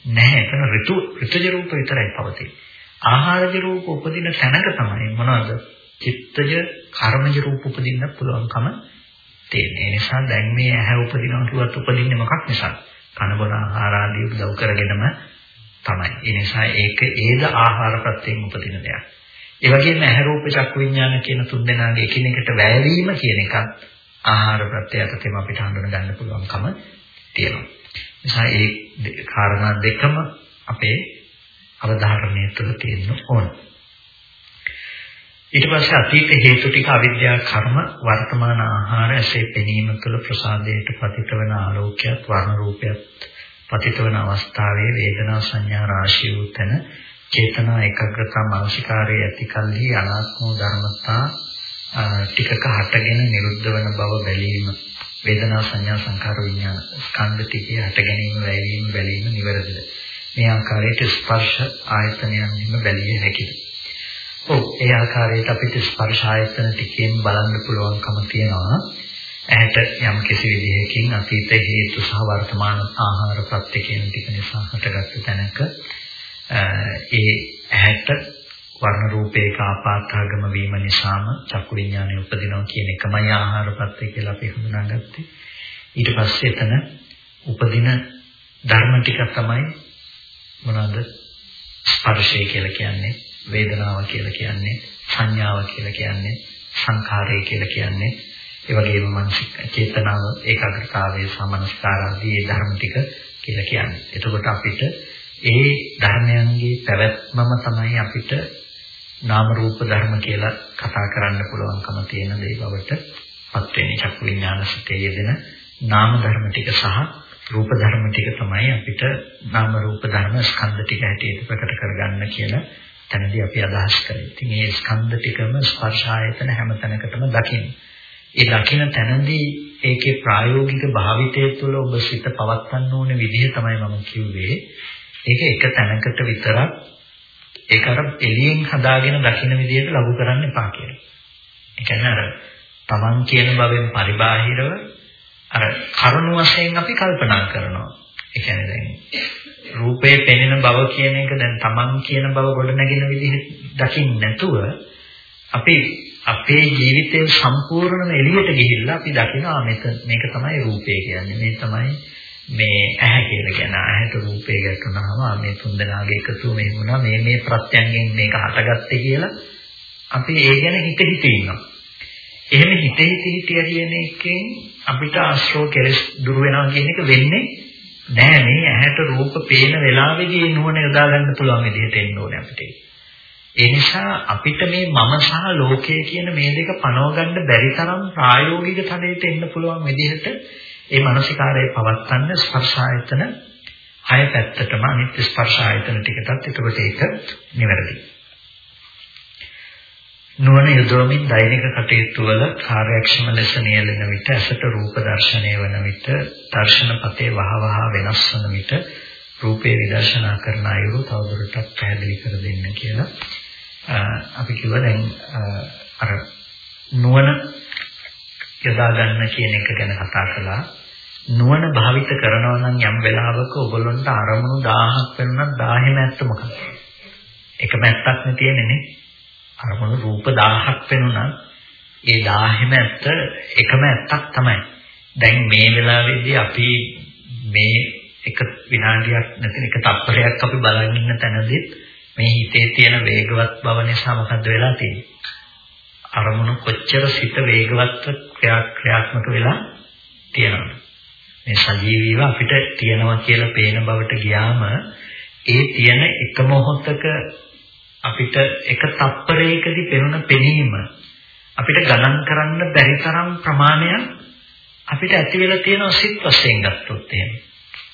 නැහැ. එතන ඍතු ඍතුජ රූප විතරයි පවතින්නේ. ආහාරජ රූප උපදින තැනක තමයි මොනවද? චිත්තජ කර්මජ රූප උපදින්න පුළුවන්කම තියෙන්නේ. ඒ නිසා දැන් මේ ඇහැ උපදිනවා කිව්වත් උපදින්නේ මොකක් නිසාද? කන බොන ආහාර ආදී උදව් කරගෙනම තමයි. ඒ නිසා ඒක ඒද ආහාර ප්‍රත්‍යයෙන් උපදින දෙයක්. ඒ වගේම ඇහැ රූප චක්කු විඥාන කියන තුන් දෙනාගේ එකිනෙකට වැයවීම කියන එකත් ආහාර ප්‍රත්‍ය යටතේම අපිට හඳුන ගන්න පුළුවන්කම තියෙනවා. නිසා ඒ කාරණා දෙකම අපේ අවධාරණය තුළ තියෙන්න ඕන. ඊට පස්සේ අතීත හේතු ටික අවිද්‍යා කර්ම වර්තමාන ආහාර ඇසේ පෙනීම තුළ ප්‍රසාදයට පතිත වන ආලෝකයක් වර්ණ රූපයක් පතිත වන අවස්ථාවේ වේදනා සංඥා රාශිය උතන චේතනා ඒකාග්‍රතා මානසිකාරයේ ඇති කල්හි අනාත්ම ධර්මතා ටිකක හටගෙන නිරුද්ධ වන බව බැලීම වේදනා සංඥා සංකාර විඥාන ස්කන්ධ ටිකේ හට ගැනීම වැයවීම බැලීම නිවැරදිද මේ ආකාරයට ස්පර්ශ ආයතනයන්ම බැලිය හැකියි ඔව් ඒ ආකාරයට අපිට ස්පර්ශ ආයතන ටිකෙන් බලන්න පුළුවන්කම තියෙනවා. ඇහැට යම් කිසි විදිහකින් අතීත හේතු සහ වර්තමාන ආහාර ප්‍රත්‍ය කියන ටික නිසා හටගත්තු තැනක ඒ ඇහැට වර්ණ රූපේක ආපාතාගම වීම නිසාම චක්කු විඥානය උපදිනවා කියන එකමයි ආහාර ප්‍රත්‍ය කියලා අපි හඳුනාගත්තේ. ඊට පස්සේ එතන උපදින ධර්ම ටික තමයි මොනවාද? ස්පර්ශය කියලා කියන්නේ. වේදනාව කියලා කියන්නේ සංඥාව කියලා කියන්නේ සංඛාරය කියලා කියන්නේ ඒ වගේම මානසික චේතනාව ඒකාග්‍රතාවයේ සමනස්කාරාදී ඒ ධර්ම ටික කියලා කියන්නේ. එතකොට අපිට ඒ ධර්මයන්ගේ පැවැත්මම තමයි අපිට නාම රූප ධර්ම කියලා කතා කරන්න පුළුවන්කම තියෙන දේ බවට පත් වෙන්නේ චක්කු විඥාන සිතේ යෙදෙන නාම ධර්ම ටික සහ රූප ධර්ම ටික තමයි අපිට නාම රූප ධර්ම ස්කන්ධ ටික හැටියට ප්‍රකට කරගන්න කියලා තැනදී අපි අදහස් කරේ. ඉතින් මේ ස්කන්ධ ටිකම ස්පර්ශ ආයතන හැම තැනකටම දකින්න. ඒ දකින තැනදී ඒකේ ප්‍රායෝගික භාවිතය තුළ ඔබ සිත පවත්වන්න ඕන විදිහ තමයි මම කිව්වේ. ඒක එක තැනකට විතරක් ඒක අර එළියෙන් හදාගෙන දකින විදිහට ලබු කරන්න එපා කියලා. ඒ කියන්නේ අර Taman කියන බවෙන් පරිබාහිරව අර කරුණ වශයෙන් අපි කල්පනා කරනවා. ඒ කියන්නේ දැන් රූපේ පෙනෙන බව කියන එක දැන් Taman කියන බව ගොඩනගෙන විදිහ දකින්න නැතුව අපි අපේ ජීවිතේ සම්පූර්ණම එළියට ගිහිල්ලා අපි දකිනවා මේක මේක තමයි රූපේ කියන්නේ මේ තමයි මේ ඇහැ කියලා කියන ඇහැට රූපේ ගැටුනහම මේ තුන්දෙනාගේ එකතුව මේ වුණා මේ මේ ප්‍රත්‍යයෙන් මේක හටගත්තේ කියලා අපි ඒ ගැන හිත හිත ඉන්නවා. එහෙම හිත හිත හිතිය කියන එකෙන් අපිට ආශ්‍රව කෙලස් දුර වෙනවා කියන එක වෙන්නේ නෑ මේ ඇහැට රූප පේන වෙලාවෙදී නුවණ යොදා ගන්න පුළුවන් විදිහට එන්න ඕනේ අපිට. ඒ නිසා අපිට මේ මම සහ ලෝකය කියන මේ දෙක පනව ගන්න බැරි තරම් ප්‍රායෝගික තලයට එන්න පුළුවන් විදිහට ඒ මානසිකාරය පවත්වන්න ස්පර්ශ ආයතන හය පැත්තටම අනිත් ස්පර්ශ ආයතන ටිකටත් එතකොට ඒක නිවැරදියි. නුවණ යොදවමින් දෛනික කටයුතු වල කාර්යක්ෂම ලෙස නියැලෙන විට ඇසට රූප දර්ශනය වන විට දර්ශනපතේ වහවහ වෙනස් වන විට රූපේ විදර්ශනා කරන අයුරු තවදුරටත් පැහැදිලි කර දෙන්න කියලා අපි කිව්වා දැන් අර නුවණ යොදා ගන්න කියන එක ගැන කතා කළා නුවණ භාවිත කරනවා නම් යම් වෙලාවක ඔයගොල්ලන්ට අරමුණු 1000ක් වෙනුනත් 1000ම ඇත්ත මොකක්ද? එකම ඇත්තක් නේ තියෙන්නේ නේ. අරමුණු රූප 1000ක් වෙනුණා ඒ 1000ෙම ඇත්ත එකම ඇත්තක් තමයි. දැන් මේ වෙලාවේදී අපි මේ එක විනාඩියක් නැතිනම් එක තත්පරයක් අපි බලන් ඉන්න තැනදී මේ හිතේ තියෙන වේගවත් බව නිසා මොකද්ද වෙලා තියෙන්නේ? අරමුණු කොච්චර සිත වේගවත්ව ක්‍රියාත්මක වෙලා තියෙනවද? මේ සජීවීව අපිට තියෙනවා කියලා පේන බවට ගියාම ඒ තියෙන එක මොහොතක අපිට එක තප්පරයකදී පෙනුන පෙනීම අපිට ගණන් කරන්න බැරි තරම් ප්‍රමාණයක් අපිට ඇති වෙලා තියෙන සිත් වශයෙන් ගත්තොත් එහෙම.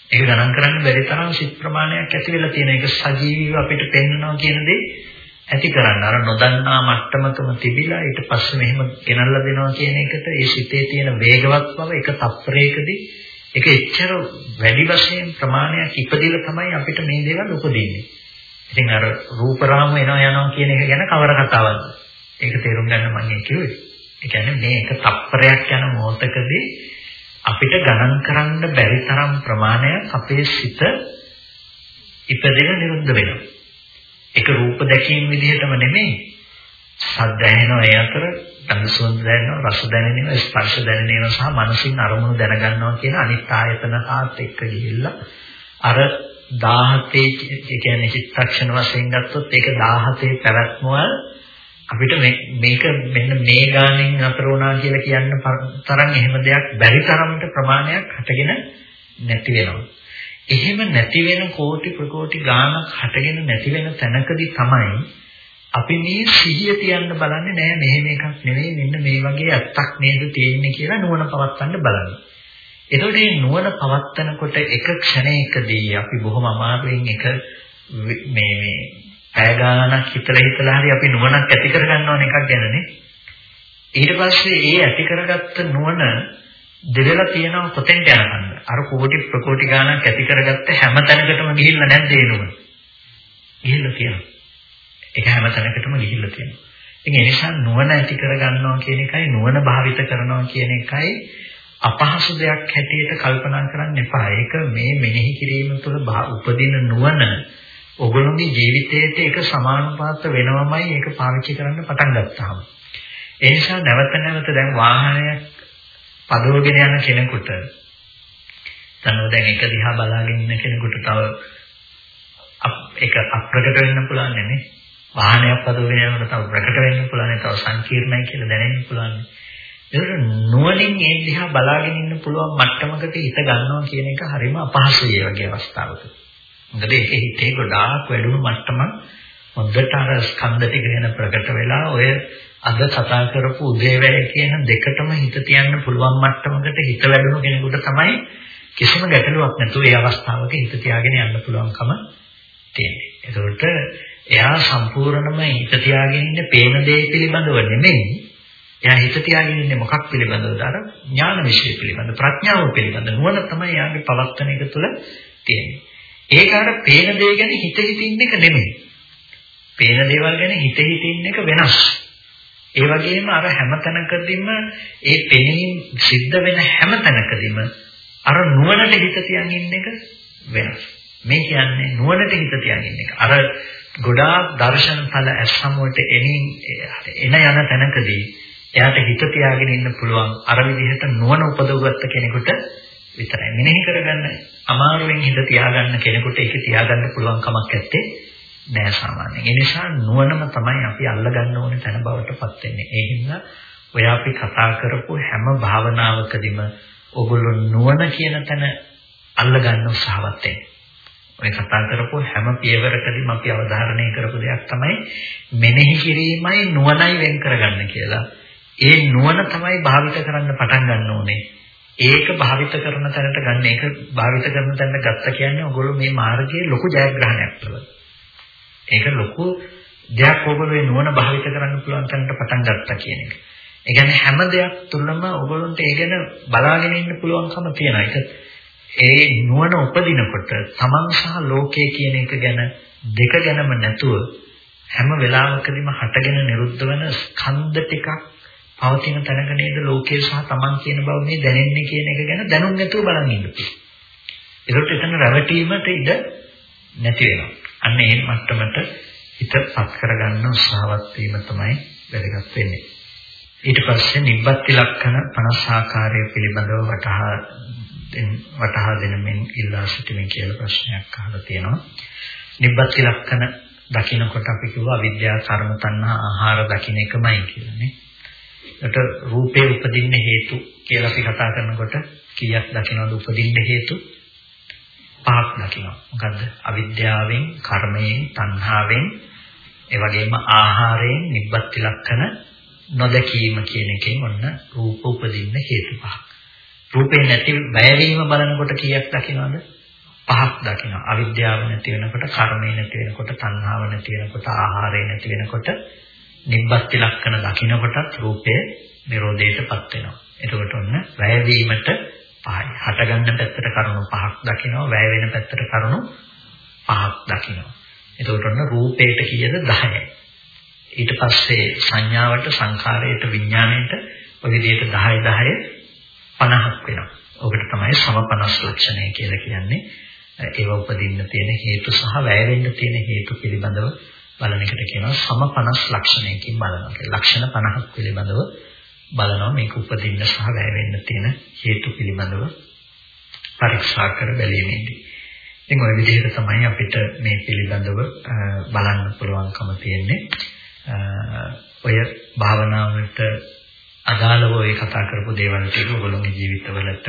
ඒක ගණන් කරන්න බැරි තරම් සිත් ප්‍රමාණයක් ඇති වෙලා තියෙන එක සජීවීව අපිට පෙන්වනවා කියන දේ ඇති කරන්න. අර නොදන්නා මට්ටමකම තිබිලා ඊට පස්සේ මෙහෙම ගෙනල්ලා දෙනවා කියන එකට ඒ සිතේ තියෙන වේගවත් බව එක තප්පරයකදී ඒක එච්චර වැඩි වශයෙන් ප්‍රමාණයක් ඉපදිලා තමයි අපිට මේ දේවල් උපදින්නේ. ඉතින් අර රූප රාම එනවා යනවා කියන එක ගැන කවර කතාවක්ද? ඒක තේරුම් ගන්න මම කිව්වේ. ඒ කියන්නේ මේ එක තප්පරයක් යන මොහොතකදී අපිට ගණන් කරන්න බැරි තරම් ප්‍රමාණයක් අපේ සිත ඉපදෙන නිරුද්ධ වෙනවා. ඒක රූප දැකීම විදිහටම නෙමෙයි. සද්ද ඇහෙනවා ඒ අතර ගඳ සුවඳ දැනෙනවා රස දැනෙනවා ස්පර්ශ දැනෙනවා සහ මනසින් අරමුණු දැනගන්නවා කියන අනිත් ආයතන හාත් එක්ක ගිහිල්ලා අර 17 ඒ කියන්නේ චිත්තක්ෂණ වශයෙන් ගත්තොත් ඒක 17 පැවැත්මවල අපිට මේක මෙන්න මේ ගානෙන් අතර වුණා කියලා කියන්න තරම් එහෙම දෙයක් බැරි තරමට ප්‍රමාණයක් හටගෙන නැති වෙනවා. එහෙම නැති වෙන කෝටි ප්‍රකෝටි ගාණක් හටගෙන නැති වෙන තැනකදී තමයි අපි මේ සිහිය තියන්න බලන්නේ නෑ මෙහෙම එකක් නෙවෙයි මෙන්න මේ වගේ ඇත්තක් නේද තියෙන්නේ කියලා නුවණ පවත්වන්න බලන්නේ. එතකොට මේ නුවණ පවත්නකොට එක ක්ෂණයකදී අපි බොහොම අමාරුවෙන් එක මේ මේ පැය ගාණක් හිතලා හිතලා හරි අපි නුවණක් ඇති කරගන්න එකක් ගැනනේ. ඊට පස්සේ ඒ ඇති කරගත්ත නුවණ දෙදලා තියෙනවා කොතෙන්ට යනකන්ද? අර කෝටි ප්‍රකෝටි ගාණක් ඇති කරගත්ත හැම තැනකටම ගිහිල්ලා නැද්ද ඒ නුවණ? ගිහිල්ලා තියෙනවා. ඒක හැම තැනකටම ගිහිල්ලා තියෙනවා. ඉතින් ඒ නිසා නුවණ ඇති කරගන්නවා කියන එකයි නුවණ භාවිත කරනවා කියන එකයි අපහසු දෙයක් හැටියට කල්පනා කරන්න එපා. ඒක මේ මෙනෙහි කිරීම තුළ උපදින නුවණ ඔගොල්ලෝගේ ජීවිතයට ඒක සමානුපාත වෙනවමයි ඒක පාවිච්චි කරන්න පටන් ගත්තාම. ඒ නිසා නැවත නැවත දැන් වාහනයක් පදවගෙන යන කෙනෙකුට තනෝ දැන් එක දිහා බලාගෙන ඉන්න කෙනෙකුට තව ඒක අප්‍රකට වෙන්න පුළුවන් නේ. වාහනයක් පදවගෙන යනකොට තව ප්‍රකට වෙන්න පුළුවන් තව සංකීර්ණයි කියලා දැනෙන්න පුළුවන්. ඒක නුවණින් ඒ දිහා බලාගෙන ඉන්න පුළුවන් මට්ටමකට හිත ගන්නවා කියන එක හරිම අපහසුයි වගේ අවස්ථාවක. මොකද ඒකේ හිතේ ගොඩාක් වැඩුණු මට්ටමක් හොඳට අර ස්කන්ධ ටික ගැන ප්‍රකට වෙලා ඔය අද කතා කරපු උදේවැය කියන දෙකටම හිත තියන්න පුළුවන් මට්ටමකට හිත වැඩුණු කෙනෙකුට තමයි කිසිම ගැටලුවක් නැතුව ඒ අවස්ථාවක හිත තියාගෙන යන්න පුළුවන්කම තියෙන්නේ. ඒකට එයා සම්පූර්ණම හිත තියාගෙන ඉන්නේ පේන දේ පිළිබඳව නෙමෙයි. එයා හිත තියාගෙන ඉන්නේ මොකක් පිළිබඳවද? අර ඥාන විශ්ය පිළිබඳ ප්‍රඥාව පිළිබඳ නුවණ තමයි එයාගේ පවත්තන එක තුළ තියෙන්නේ. ඒක අර පේන දේ ගැන හිත හිතින් එක නෙමෙයි. පේන දේවල් ගැන හිත හිතින් එක වෙනස්. ඒ වගේම අර හැම තැනකදීම ඒ පෙනීම සිද්ධ වෙන හැම තැනකදීම අර නුවණට හිත තියන් ඉන්න එක වෙනස්. මේ කියන්නේ නුවණට හිත තියන් ඉන්න එක. අර ගොඩාක් දර්ශන ඵල ඇස්සමුවට එනින් එන යන තැනකදී එයාට හිත තියාගෙන ඉන්න පුළුවන් අර විදිහට නුවණ උපදවගත්ත කෙනෙකුට විතරයි. මෙනෙහි කරගන්න අමාරුවෙන් හිත තියාගන්න කෙනෙකුට ඒක තියාගන්න පුළුවන් කමක් නැත්තේ නෑ සාමාන්‍යයෙන්. ඒ නිසා නුවණම තමයි අපි අල්ලගන්න ඕනේ තැන බවට පත් වෙන්නේ. ඒ හින්දා ඔය අපි කතා කරපු හැම භාවනාවකදීම ඔගොල්ලෝ නුවණ කියන තැන අල්ලගන්න උත්සාහවත් වෙන්න. ඔය කතා කරපු හැම පියවරකදීම අපි අවධාරණය කරපු දෙයක් තමයි මෙනෙහි කිරීමයි නුවණයි වෙන් කරගන්න කියලා. ඒ නුවණ තමයි භාවිත කරන්න පටන් ගන්න ඕනේ. ඒක භාවිත කරන තැනට ගන්න ඒක භාවිත කරන තැනට ගත්ත කියන්නේ ඔයගොල්ලෝ මේ මාර්ගයේ ලොකු ජයග්‍රහණයක් තුළ. ඒක ලොකු දෙයක් ඔයගොල්ලෝ මේ නුවණ භාවිත කරන්න පුළුවන් තැනට පටන් ගත්තා කියන එක. ඒ කියන්නේ හැම දෙයක් තුළම ඔයගොල්ලන්ට ඒ ගැන බලාගෙන ඉන්න පුළුවන්කම තියෙනවා. ඒක ඒ නුවණ උපදිනකොට තමන් සහ ලෝකය කියන එක ගැන දෙක ගැනම නැතුව හැම වෙලාවකදීම හටගෙන නිරුද්ධ වෙන ස්කන්ධ ටිකක් පවතින තැනක නේද ලෝකයේ සහ Taman කියන බව මේ දැනෙන්නේ කියන එක ගැන දැනුම් නැතුව බලන් ඉන්න ඒකට එතන රැවටීමට ඉඩ නැති වෙනවා. අන්න ඒ මට්ටමට හිතපත් කරගන්න උත්සාහවත් වීම තමයි වැදගත් වෙන්නේ. ඊට පස්සේ නිබ්බත්ති ලක්ෂණ 50 ආකාරය පිළිබඳව වටහා වටහා දෙනමින් ඉල්ලා සිටින කියලා ප්‍රශ්නයක් අහලා තියෙනවා. නිබ්බත්ති ලක්ෂණ දකින්නකොට අපි කිව්වා අවිද්‍යාව, කර්ම, තණ්හා, ආහාර දකින්න එකමයි කියලා නේ. ඒකට රූපේ උපදින්න හේතු කියලා අපි කතා කරනකොට කීයක් දකින්නවද උපදින්න හේතු? පහක් දකින්නවා. මොකද්ද? අවිද්‍යාවෙන්, කර්මයෙන්, තණ්හාවෙන්, ඒ වගේම ආහාරයෙන් නිබ්බත් ලක්ෂණ නොදකීම කියන එකෙන් ඔන්න රූප උපදින්න හේතු පහක්. රූපේ නැති වැයවීම බලනකොට කීයක් දකින්නවද? පහක් දකිනවා. අවිද්‍යාව නැති වෙනකොට, කර්මය නැති වෙනකොට, තණ්හාව නැති වෙනකොට, ආහාරය නැති වෙනකොට, නිබ්බත්ති ලක්ෂණ දකින්නකොටත් රූපය නිරෝධයටපත් වෙනවා. එතකොට ඔන්න වැයවීමට පහයි. හටගන්න පැත්තට කරුණු පහක් දකිනවා, වැය වෙන පැත්තට කරුණු පහක් දකිනවා. එතකොට ඔන්න රූපේට කීයද 10යි. ඊට පස්සේ සංඥාවට, සංඛාරයට, විඥාණයට ඔය විදිහට 10 10 50ක් වෙනවා. ඔකට තමයි සම 50 ලක්ෂණය කියලා කියන්නේ. ඒව උපදින්න තියෙන හේතු සහ වැය වෙන්න තියෙන හේතු පිළිබඳව බලන එකට කියනවා සම 50 ලක්ෂණයකින් බලනවා කියලා. ලක්ෂණ 50ක් පිළිබඳව බලනවා මේක උපදින්න සහ වැය වෙන්න තියෙන හේතු පිළිබඳව පරීක්ෂා කර බැලීමේදී. ඉතින් ওই විදිහට තමයි අපිට මේ පිළිබඳව බලන්න පුළුවන්කම තියෙන්නේ. ඔය භාවනාවට අදාළව ඔය කතා කරපු දේවල් ටික ඔයගොල්ලෝගේ ජීවිතවලට